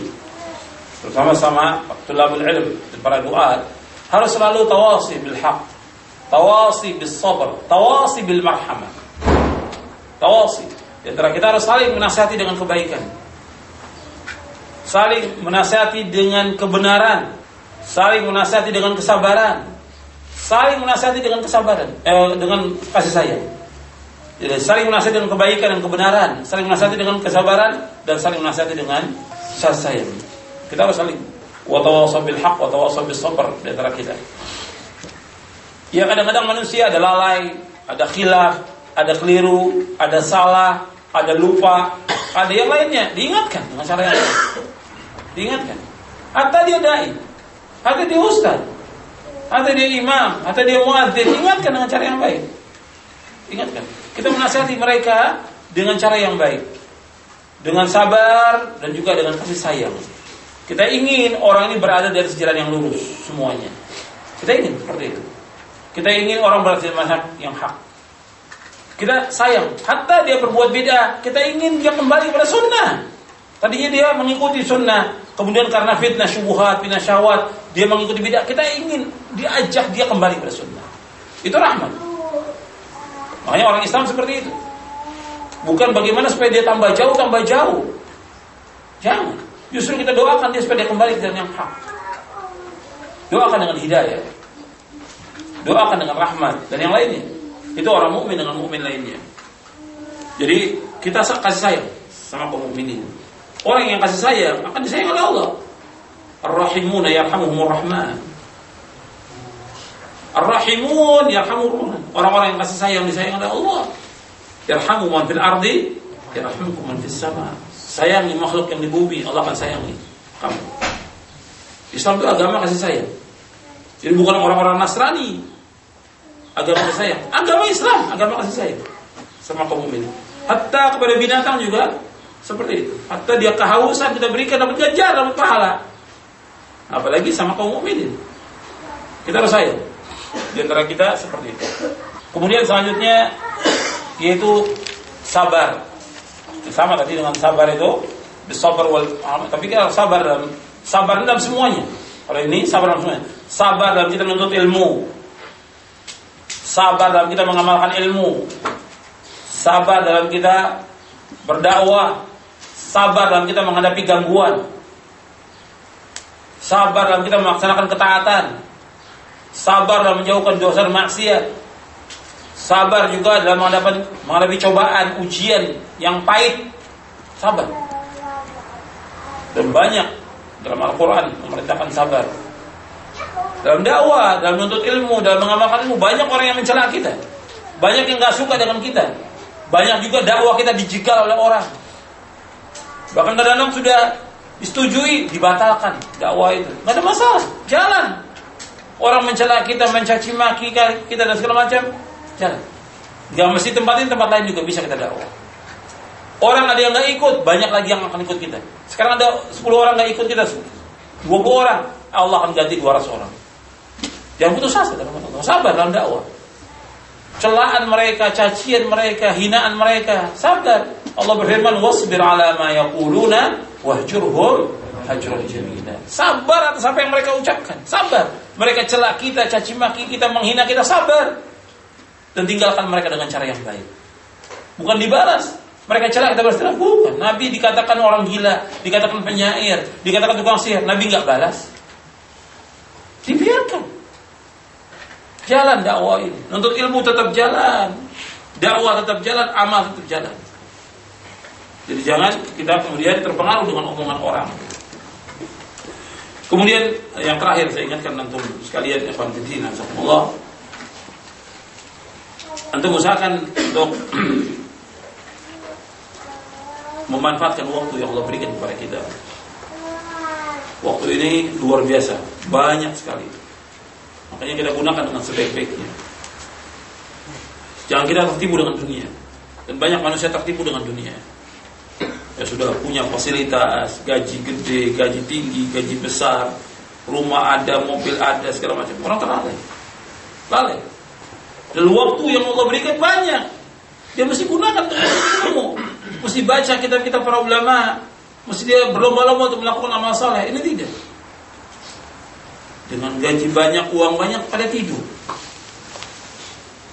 terutama sama tulabul ilm para duat, harus selalu tawasi bil haq, tawasi bil sabr, tawasi bil marhamah. Tawasi. Di antara kita harus saling menasihati dengan kebaikan. Saling menasihati dengan kebenaran. saling menasihati dengan kesabaran, saling menasihati dengan kesabaran, eh, dengan kasih sayang. Jadi saling menasihati dengan kebaikan dan kebenaran, saling menasihati dengan kesabaran dan saling menasihati dengan kasih sayang. Kita harus saling watawasau bil haq watawasau bis sabr di antara kita. Ya kadang-kadang manusia ada lalai, ada khilaf, ada keliru, ada salah, ada lupa, ada yang lainnya. Diingatkan dengan cara yang lain. Diingatkan. Atau dia dai, atau dia ustaz, atau dia imam, atau dia muadzin. Ingatkan dengan cara yang baik. Ingatkan. Kita menasihati mereka dengan cara yang baik. Dengan sabar dan juga dengan kasih sayang. Kita ingin orang ini berada atas jalan yang lurus semuanya. Kita ingin seperti itu. Kita ingin orang berada di mazhab yang hak. Kita sayang, hatta dia berbuat beda, kita ingin dia kembali pada sunnah. Tadinya dia mengikuti sunnah, kemudian karena fitnah syubuhat, fitnah syahwat, dia mengikuti beda. Kita ingin diajak dia kembali pada sunnah. Itu rahmat. Makanya orang Islam seperti itu. Bukan bagaimana supaya dia tambah jauh, tambah jauh. Jangan. Justru kita doakan dia supaya dia kembali ke jalan yang hak. Doakan dengan hidayah. Doakan dengan rahmat dan yang lainnya. Itu orang mukmin dengan mukmin lainnya. Jadi kita kasih sayang sama kaum mukminin. Orang yang kasih sayang akan disayang oleh Allah. Ar-Rahimun yarhamuhumur Rahman. Ar-Rahimun yarhamuhumur Orang-orang yang kasih sayang disayang oleh Allah. Yarhamu man fil ardi, yarhamukum man fis sama. Sayangi makhluk yang di bumi, Allah akan sayangi kamu. Islam itu agama kasih sayang. Jadi bukan orang-orang Nasrani agama kasih sayang. Agama Islam, agama kasih sayang sama kaum mukmin. Hatta kepada binatang juga seperti itu. Hatta dia kehausan kita berikan dapat gajar, dapat pahala. Apalagi sama kaum mukminin. Kita harus sayang. Di antara kita seperti itu. Kemudian selanjutnya yaitu sabar. Sama tadi dengan sabar itu sabar wal tapi kita sabar dalam sabar dalam semuanya. Kalau ini sabar dalam semuanya. Sabar dalam kita menuntut ilmu. Sabar dalam kita mengamalkan ilmu. Sabar dalam kita berdakwah. Sabar dalam kita menghadapi gangguan. Sabar dalam kita melaksanakan ketaatan. Sabar dalam menjauhkan dosa dan maksiat. Sabar juga dalam menghadapi, menghadapi cobaan, ujian yang pahit. Sabar. Dan banyak dalam Al-Quran memerintahkan sabar. Dalam dakwah, dalam menuntut ilmu, dalam mengamalkan ilmu, banyak orang yang mencela kita. Banyak yang gak suka dengan kita. Banyak juga dakwah kita dijegal oleh orang. Bahkan kadang-kadang sudah disetujui, dibatalkan dakwah itu. Gak ada masalah, jalan. Orang mencela kita, mencaci maki kita dan segala macam, jalan. Gak mesti tempat ini, tempat lain juga bisa kita dakwah. Orang ada yang gak ikut, banyak lagi yang akan ikut kita. Sekarang ada 10 orang gak ikut kita, 20 orang, Allah akan ganti 200 orang. Jangan putus asa dalam Allah. Sabar dalam dakwah. Celaan mereka, cacian mereka, hinaan mereka, sabar. Allah berfirman, "Wasbir ala ma yaquluna wahjurhum hajran jamila." Sabar atas apa yang mereka ucapkan. Sabar. Mereka celak kita, caci maki kita, menghina kita, sabar. Dan tinggalkan mereka dengan cara yang baik. Bukan dibalas. Mereka celak kita balas bukan. Nabi dikatakan orang gila, dikatakan penyair, dikatakan tukang sihir. Nabi nggak balas. Dibiarkan. Jalan dakwah ini. Untuk ilmu tetap jalan. Dakwah tetap jalan, amal tetap jalan. Jadi jangan kita kemudian terpengaruh dengan omongan orang. Kemudian yang terakhir saya ingatkan antum sekalian ya fillah, Allah. Antum usahakan untuk memanfaatkan waktu yang Allah berikan kepada kita. Waktu ini luar biasa, banyak sekali. Makanya kita gunakan dengan sebaik-baiknya. Jangan kita tertipu dengan dunia. Dan banyak manusia tertipu dengan dunia. Ya sudah punya fasilitas, gaji gede, gaji tinggi, gaji besar, rumah ada, mobil ada, segala macam. Orang terlalai. Lalai. Dan waktu yang Allah berikan banyak. Dia mesti gunakan untuk ilmu. Mesti baca kitab-kitab para ulama. Mesti dia berlomba-lomba untuk melakukan amal saleh. Ini tidak dengan gaji banyak, uang banyak pada tidur.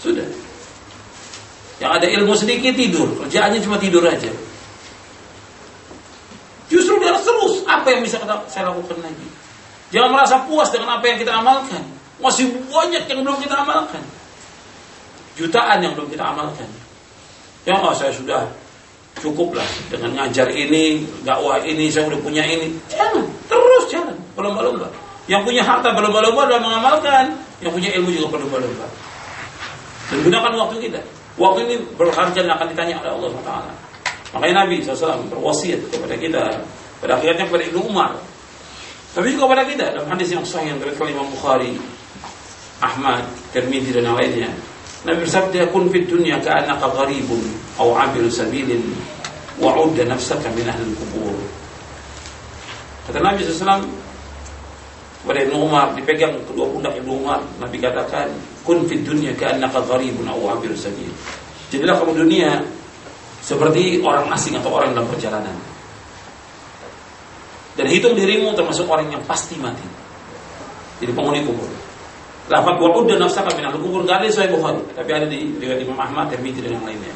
Sudah. Yang ada ilmu sedikit tidur, kerjaannya cuma tidur aja. Justru dia harus terus apa yang bisa saya lakukan lagi. Jangan merasa puas dengan apa yang kita amalkan. Masih banyak yang belum kita amalkan. Jutaan yang belum kita amalkan. Ya oh, saya sudah cukup lah dengan ngajar ini, dakwah ini, saya udah punya ini. Jangan, terus jangan, berlomba-lomba. Yang punya harta berlomba-lomba dalam mengamalkan, yang punya ilmu juga berlomba-lomba. Dan gunakan waktu kita. Waktu ini berharga dan akan ditanya oleh Allah SWT. Makanya Nabi SAW berwasiat kepada kita. Pada akhirnya kepada Ibnu Umar. Tapi juga kepada kita dalam hadis yang sahih yang diriwayatkan Imam Bukhari, Ahmad, Tirmidzi dan yang lainnya. Nabi bersabda, "Kun fid dunya ka'annaka gharibun aw 'abiru sabilin wa 'udda nafsaka min ahli kubur." Kata Nabi SAW kepada Ibnu Umar dipegang kedua pundak Ibnu Umar Nabi katakan kun fid dunya ka'annaka gharibun aw 'abiru sabil. Jadilah kamu dunia seperti orang asing atau orang dalam perjalanan. Dan hitung dirimu termasuk orang yang pasti mati. Jadi penghuni kubur. Lafaz wa'ud dan nafsaka min ahli kubur enggak ada di Bukhari, tapi ada di riwayat Imam Ahmad, Tirmidzi dan yang lainnya.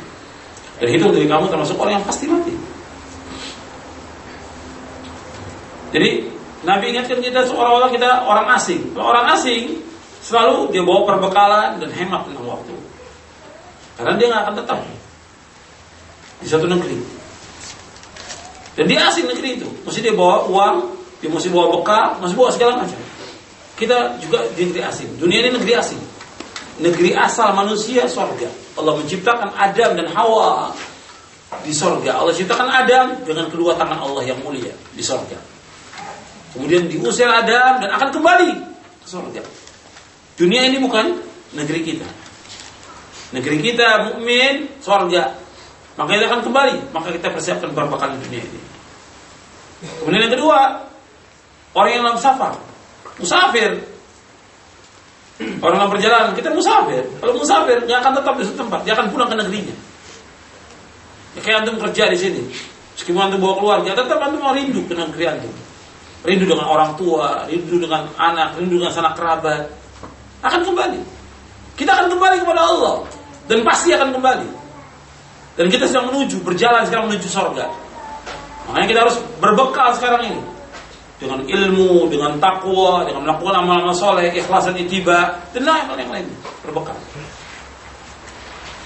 Dan hitung diri kamu termasuk orang yang pasti mati. Jadi Nabi ingatkan kita seolah-olah kita orang asing. Kalau orang asing selalu dia bawa perbekalan dan hemat tentang waktu. Karena dia nggak akan tetap di satu negeri. Dan dia asing negeri itu. Mesti dia bawa uang, dia mesti bawa bekal, mesti bawa segala macam. Kita juga di negeri asing. Dunia ini negeri asing. Negeri asal manusia sorga. Allah menciptakan Adam dan Hawa di sorga. Allah ciptakan Adam dengan kedua tangan Allah yang mulia di sorga. Kemudian diusir Adam dan akan kembali ke sorga. Dunia ini bukan negeri kita. Negeri kita mukmin sorga. Maka kita akan kembali. Maka kita persiapkan kali dunia ini. Kemudian yang kedua, orang yang dalam safar musafir. Orang yang perjalanan, kita musafir. Kalau musafir, nggak akan tetap di satu tempat, dia akan pulang ke negerinya. Ya, kayak antum kerja di sini, meskipun antum bawa keluarga, tetap antum rindu ke negeri antum. Rindu dengan orang tua, rindu dengan anak, rindu dengan sanak kerabat. Akan kembali. Kita akan kembali kepada Allah. Dan pasti akan kembali. Dan kita sedang menuju, berjalan sekarang menuju sorga. Makanya kita harus berbekal sekarang ini dengan ilmu, dengan takwa, dengan melakukan amal-amal soleh, ikhlas dan itiba, dan lain-lain yang lainnya. Berbekal.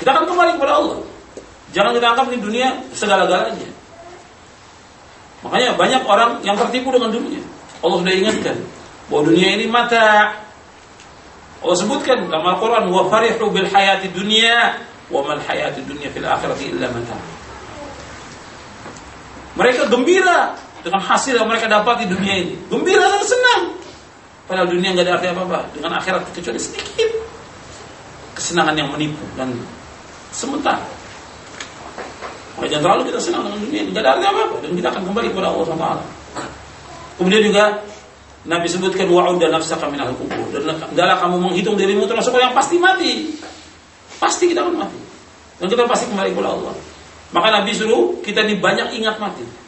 Kita akan kembali kepada Allah. Jangan kita anggap ini dunia segala-galanya. Makanya banyak orang yang tertipu dengan dunia. Allah sudah ingatkan bahwa dunia ini mata. Allah sebutkan dalam Al-Quran wa farihu bil hayati dunia wa mal hayati dunia fil akhirati illa mata. Mereka gembira dengan hasil yang mereka dapat di dunia ini. Gembira dan senang. Padahal dunia nggak ada arti apa-apa dengan akhirat kecuali sedikit kesenangan yang menipu dan sementara. Maka jangan terlalu kita senang dengan dunia ini, nggak ada arti apa-apa dan kita akan kembali kepada Allah SWT. Kemudian juga Nabi sebutkan wa'ud dan nafsaka min kubur dan adalah kamu menghitung dirimu termasuk orang yang pasti mati. Pasti kita akan mati. Dan kita pasti kembali kepada Allah. Maka Nabi suruh kita ini banyak ingat mati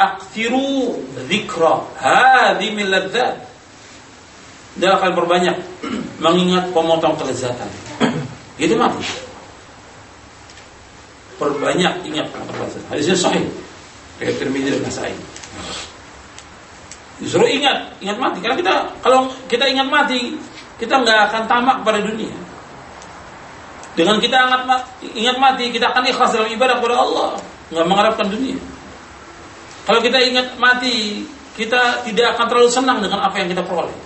akthiru dzikra hadhimil ladzat. Dan akan berbanyak mengingat pemotong kelezatan. Itu mati. Perbanyak ingat pemotong kelezatan. Hadisnya sahih. Dari Tirmidzi dan Nasai. Justru ingat, ingat mati. Karena kita kalau kita ingat mati, kita nggak akan tamak pada dunia. Dengan kita ingat mati, kita akan ikhlas dalam ibadah kepada Allah, nggak mengharapkan dunia. Kalau kita ingat mati, kita tidak akan terlalu senang dengan apa yang kita peroleh.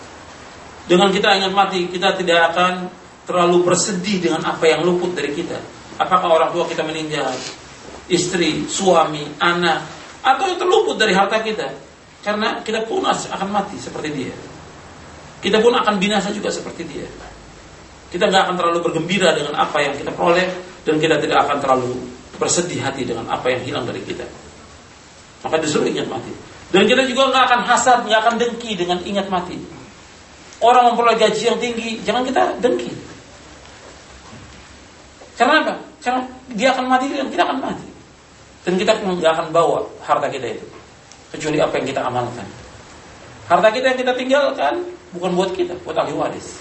Dengan kita ingat mati, kita tidak akan terlalu bersedih dengan apa yang luput dari kita. Apakah orang tua kita meninggal, istri, suami, anak, atau yang terluput dari harta kita. Karena kita pun akan mati seperti dia. Kita pun akan binasa juga seperti dia. Kita nggak akan terlalu bergembira dengan apa yang kita peroleh dan kita tidak akan terlalu bersedih hati dengan apa yang hilang dari kita. Maka disuruh ingat mati. Dan kita juga nggak akan hasad, nggak akan dengki dengan ingat mati. Orang memperoleh gaji yang tinggi, jangan kita dengki. Karena apa? Karena dia akan mati dan kita akan mati. Dan kita nggak akan bawa harta kita itu. Kecuali apa yang kita amalkan. Harta kita yang kita tinggalkan bukan buat kita, buat ahli waris.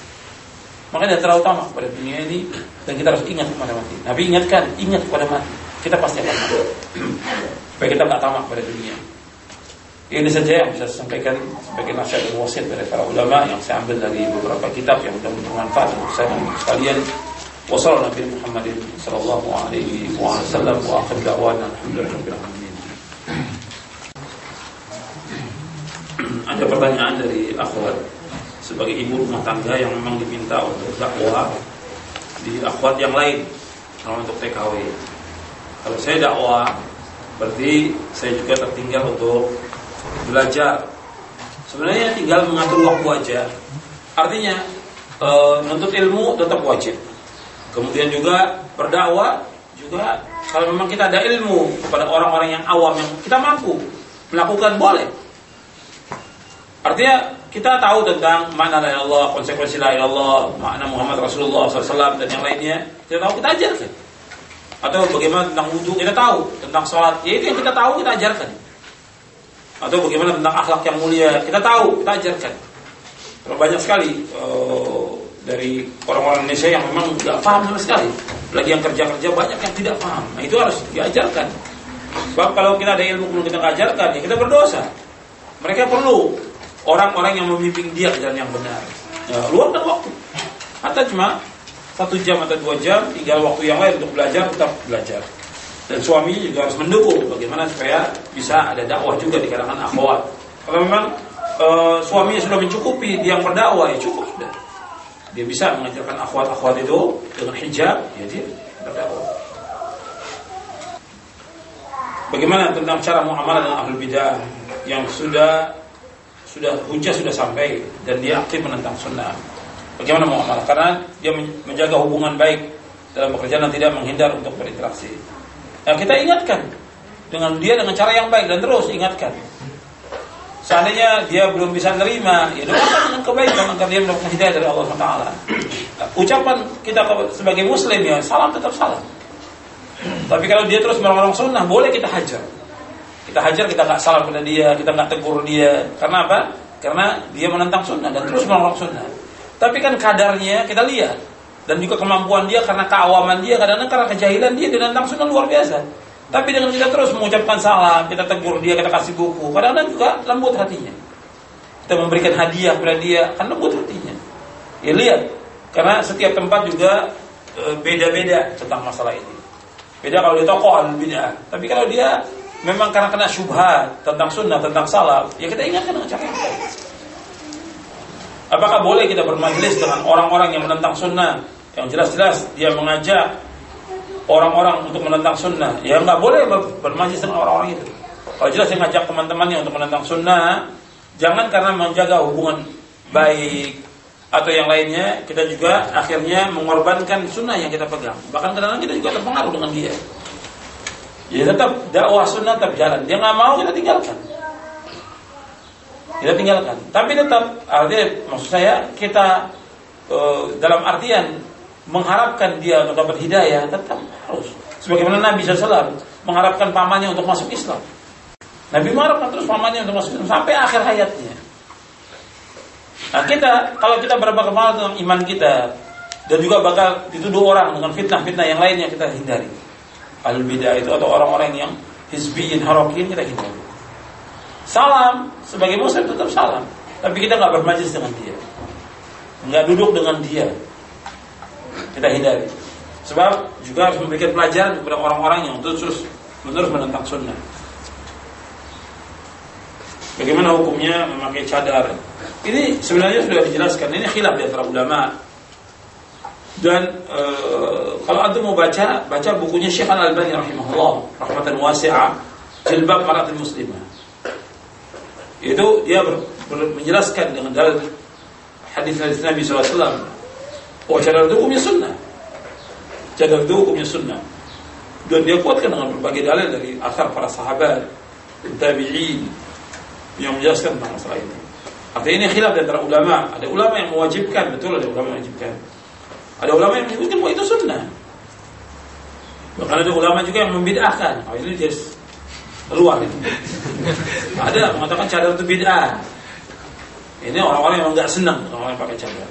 Makanya terlalu utama pada dunia ini dan kita harus ingat kepada mati. Nabi ingatkan, ingat kepada mati. Kita pasti akan mati supaya kita nggak tamak pada dunia. Ini saja yang bisa saya sampaikan sebagai nasihat dan wasiat dari para ulama yang saya ambil dari beberapa kitab yang mudah bermanfaat untuk saya dan sekalian. Wassalamualaikum Muhammadin sallallahu alaihi wasallam wa akhir. Ada pertanyaan dari akhwat sebagai ibu rumah tangga yang memang diminta untuk dakwah di akhwat yang lain kalau untuk TKW. Kalau saya dakwah berarti saya juga tertinggal untuk belajar. Sebenarnya tinggal mengatur waktu aja. Artinya e, menuntut ilmu tetap wajib. Kemudian juga berdakwah juga kalau memang kita ada ilmu kepada orang-orang yang awam yang kita mampu melakukan boleh. Artinya kita tahu tentang makna la Allah, konsekuensi la Allah, makna Muhammad Rasulullah SAW dan yang lainnya. Kita tahu kita ajarkan. Atau bagaimana tentang wudhu kita tahu, tentang sholat, ya itu yang kita tahu kita ajarkan. Atau bagaimana tentang akhlak yang mulia? Kita tahu kita ajarkan. Terlalu banyak sekali uh, dari orang-orang Indonesia yang memang nggak paham sama sekali. Lagi yang kerja-kerja banyak yang tidak paham. Nah itu harus diajarkan. Sebab kalau kita ada ilmu belum kita ajarkan ya kita berdosa. Mereka perlu orang-orang yang membimbing dia ke yang benar. Ya, luangkan waktu. Atau cuma satu jam atau dua jam tinggal waktu yang lain untuk belajar tetap belajar dan suami juga harus mendukung bagaimana supaya bisa ada dakwah juga di kalangan akhwat. Kalau memang e, suaminya sudah mencukupi dia yang berdakwah ya cukup sudah. Dia bisa mengajarkan akhwat-akhwat itu dengan hijab, ya berdakwah. Bagaimana tentang cara muamalah dengan ahlul bidah yang sudah sudah hujah sudah sampai dan dia aktif menentang sunnah. Bagaimana muamalah? Karena dia menjaga hubungan baik dalam pekerjaan dan tidak menghindar untuk berinteraksi. Nah, kita ingatkan dengan dia dengan cara yang baik dan terus ingatkan. Seandainya dia belum bisa nerima, ya doakan dengan kebaikan agar dia mendapatkan hidayah dari Allah SWT. Ucapan kita sebagai muslim ya, salam tetap salam. Tapi kalau dia terus melarang sunnah, boleh kita hajar. Kita hajar, kita nggak salam pada dia, kita nggak tegur dia. Karena apa? Karena dia menentang sunnah dan terus melarang sunnah. Tapi kan kadarnya kita lihat. Dan juga kemampuan dia karena keawaman dia kadang-kadang karena kejahilan dia tentang sunnah luar biasa. Tapi dengan kita terus mengucapkan salam kita tegur dia kita kasih buku kadang-kadang juga lembut hatinya. Kita memberikan hadiah kepada dia kan lembut hatinya. Ya lihat. Karena setiap tempat juga e, beda-beda tentang masalah ini. Beda kalau di toko bid'ah. Tapi kalau dia memang karena kena syubhat tentang sunnah tentang salam ya kita ingatkan dengan cara yang Apakah boleh kita bermajlis dengan orang-orang yang menentang sunnah yang jelas-jelas dia mengajak orang-orang untuk menentang sunnah? Ya nggak boleh bermajlis dengan orang-orang itu. Kalau jelas dia ngajak teman-temannya untuk menentang sunnah, jangan karena menjaga hubungan baik atau yang lainnya kita juga akhirnya mengorbankan sunnah yang kita pegang. Bahkan kadang-kadang kita juga terpengaruh dengan dia. Ya tetap dakwah sunnah tetap jalan. Dia nggak mau kita tinggalkan kita tinggalkan. Tapi tetap artinya maksud saya kita e, dalam artian mengharapkan dia untuk dapat hidayah tetap harus. Sebagaimana Nabi SAW mengharapkan pamannya untuk masuk Islam. Nabi mengharapkan terus pamannya untuk masuk Islam sampai akhir hayatnya. Nah kita kalau kita berapa kepala dengan iman kita dan juga bakal dituduh orang dengan fitnah-fitnah yang lainnya kita hindari. Al bidah itu atau orang-orang yang hizbiyin harokin kita hindari. Salam sebagai muslim tetap salam, tapi kita nggak bermajlis dengan dia, nggak duduk dengan dia. Kita hindari. Sebab juga harus memberikan pelajaran kepada orang-orang yang terus menerus menentang sunnah. Bagaimana hukumnya memakai cadar? Ini sebenarnya sudah dijelaskan. Ini khilaf di antara ulama. Dan e, kalau anda mau baca, baca bukunya Syekh Al Albani rahimahullah, rahmatan wasi'ah, jilbab maratil muslimah itu dia ber, ber, menjelaskan dengan dalil hadis hadis Nabi SAW bahwa cadar itu hukumnya sunnah. Cadar itu hukumnya sunnah. Dan dia kuatkan dengan berbagai dalil dari asar para sahabat tabi'in yang menjelaskan tentang masalah ini. Artinya ini khilaf antara ulama. Ada ulama yang mewajibkan betul ada ulama yang mewajibkan. Ada ulama yang menyebutkan bahwa itu sunnah. Bahkan ada ulama juga yang membid'ahkan. Oh, ini jadi keluar itu. Ada mengatakan cadar itu bid'ah. Ini orang-orang yang nggak senang orang yang pakai cadar.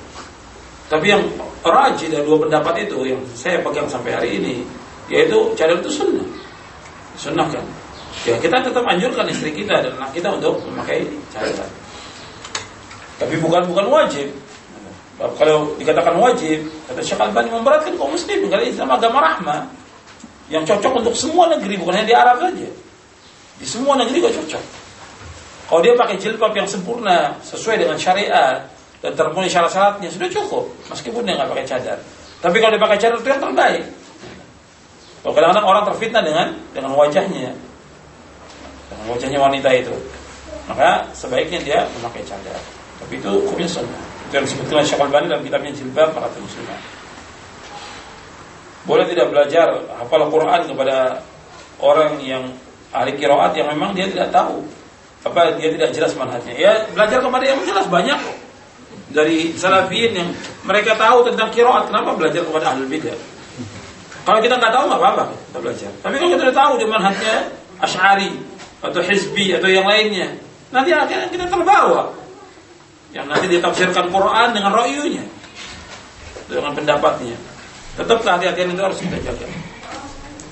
Tapi yang rajin dari dua pendapat itu yang saya pegang sampai hari ini yaitu cadar itu sunnah. Sunnah kan. Ya kita tetap anjurkan istri kita dan anak kita untuk memakai cadar. Tapi bukan bukan wajib. Kalau dikatakan wajib, kata Syekh Albani memberatkan kaum muslim karena Islam agama rahmah yang cocok untuk semua negeri bukan hanya di Arab saja. Di semua negeri kok cocok. Kalau dia pakai jilbab yang sempurna sesuai dengan syariat dan terpenuhi syarat-syaratnya sudah cukup meskipun dia nggak pakai cadar. Tapi kalau dia pakai cadar itu yang terbaik. Kalau kadang-kadang orang terfitnah dengan dengan wajahnya, dengan wajahnya wanita itu, maka sebaiknya dia memakai cadar. Tapi itu hukumnya sunnah. Itu yang disebutkan Syekh Albani dalam kitabnya Jilbab para muslimat. Boleh tidak belajar hafal Quran kepada orang yang ahli kiraat yang memang dia tidak tahu apa dia tidak jelas manhajnya. Ya belajar kepada yang jelas banyak. Dari salafiyin yang mereka tahu tentang kiraat, kenapa belajar kepada ahli bidah? Kalau kita nggak tahu nggak apa-apa kita belajar. Tapi kalau kita tahu di manhajnya Ash'ari atau Hizbi atau yang lainnya, nanti akhirnya kita terbawa. Yang nanti ditafsirkan Quran dengan ro'yunya. Dengan pendapatnya. Tetap kehati-hatian itu harus kita jaga.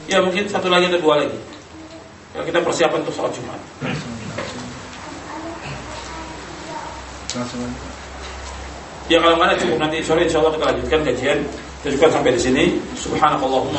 Ya mungkin satu lagi atau dua lagi. Kalau kita persiapan untuk sholat Jumat. Ya kalau mana cukup nanti sore insya Allah kita lanjutkan kajian. Kita juga sampai di sini. Subhanallah.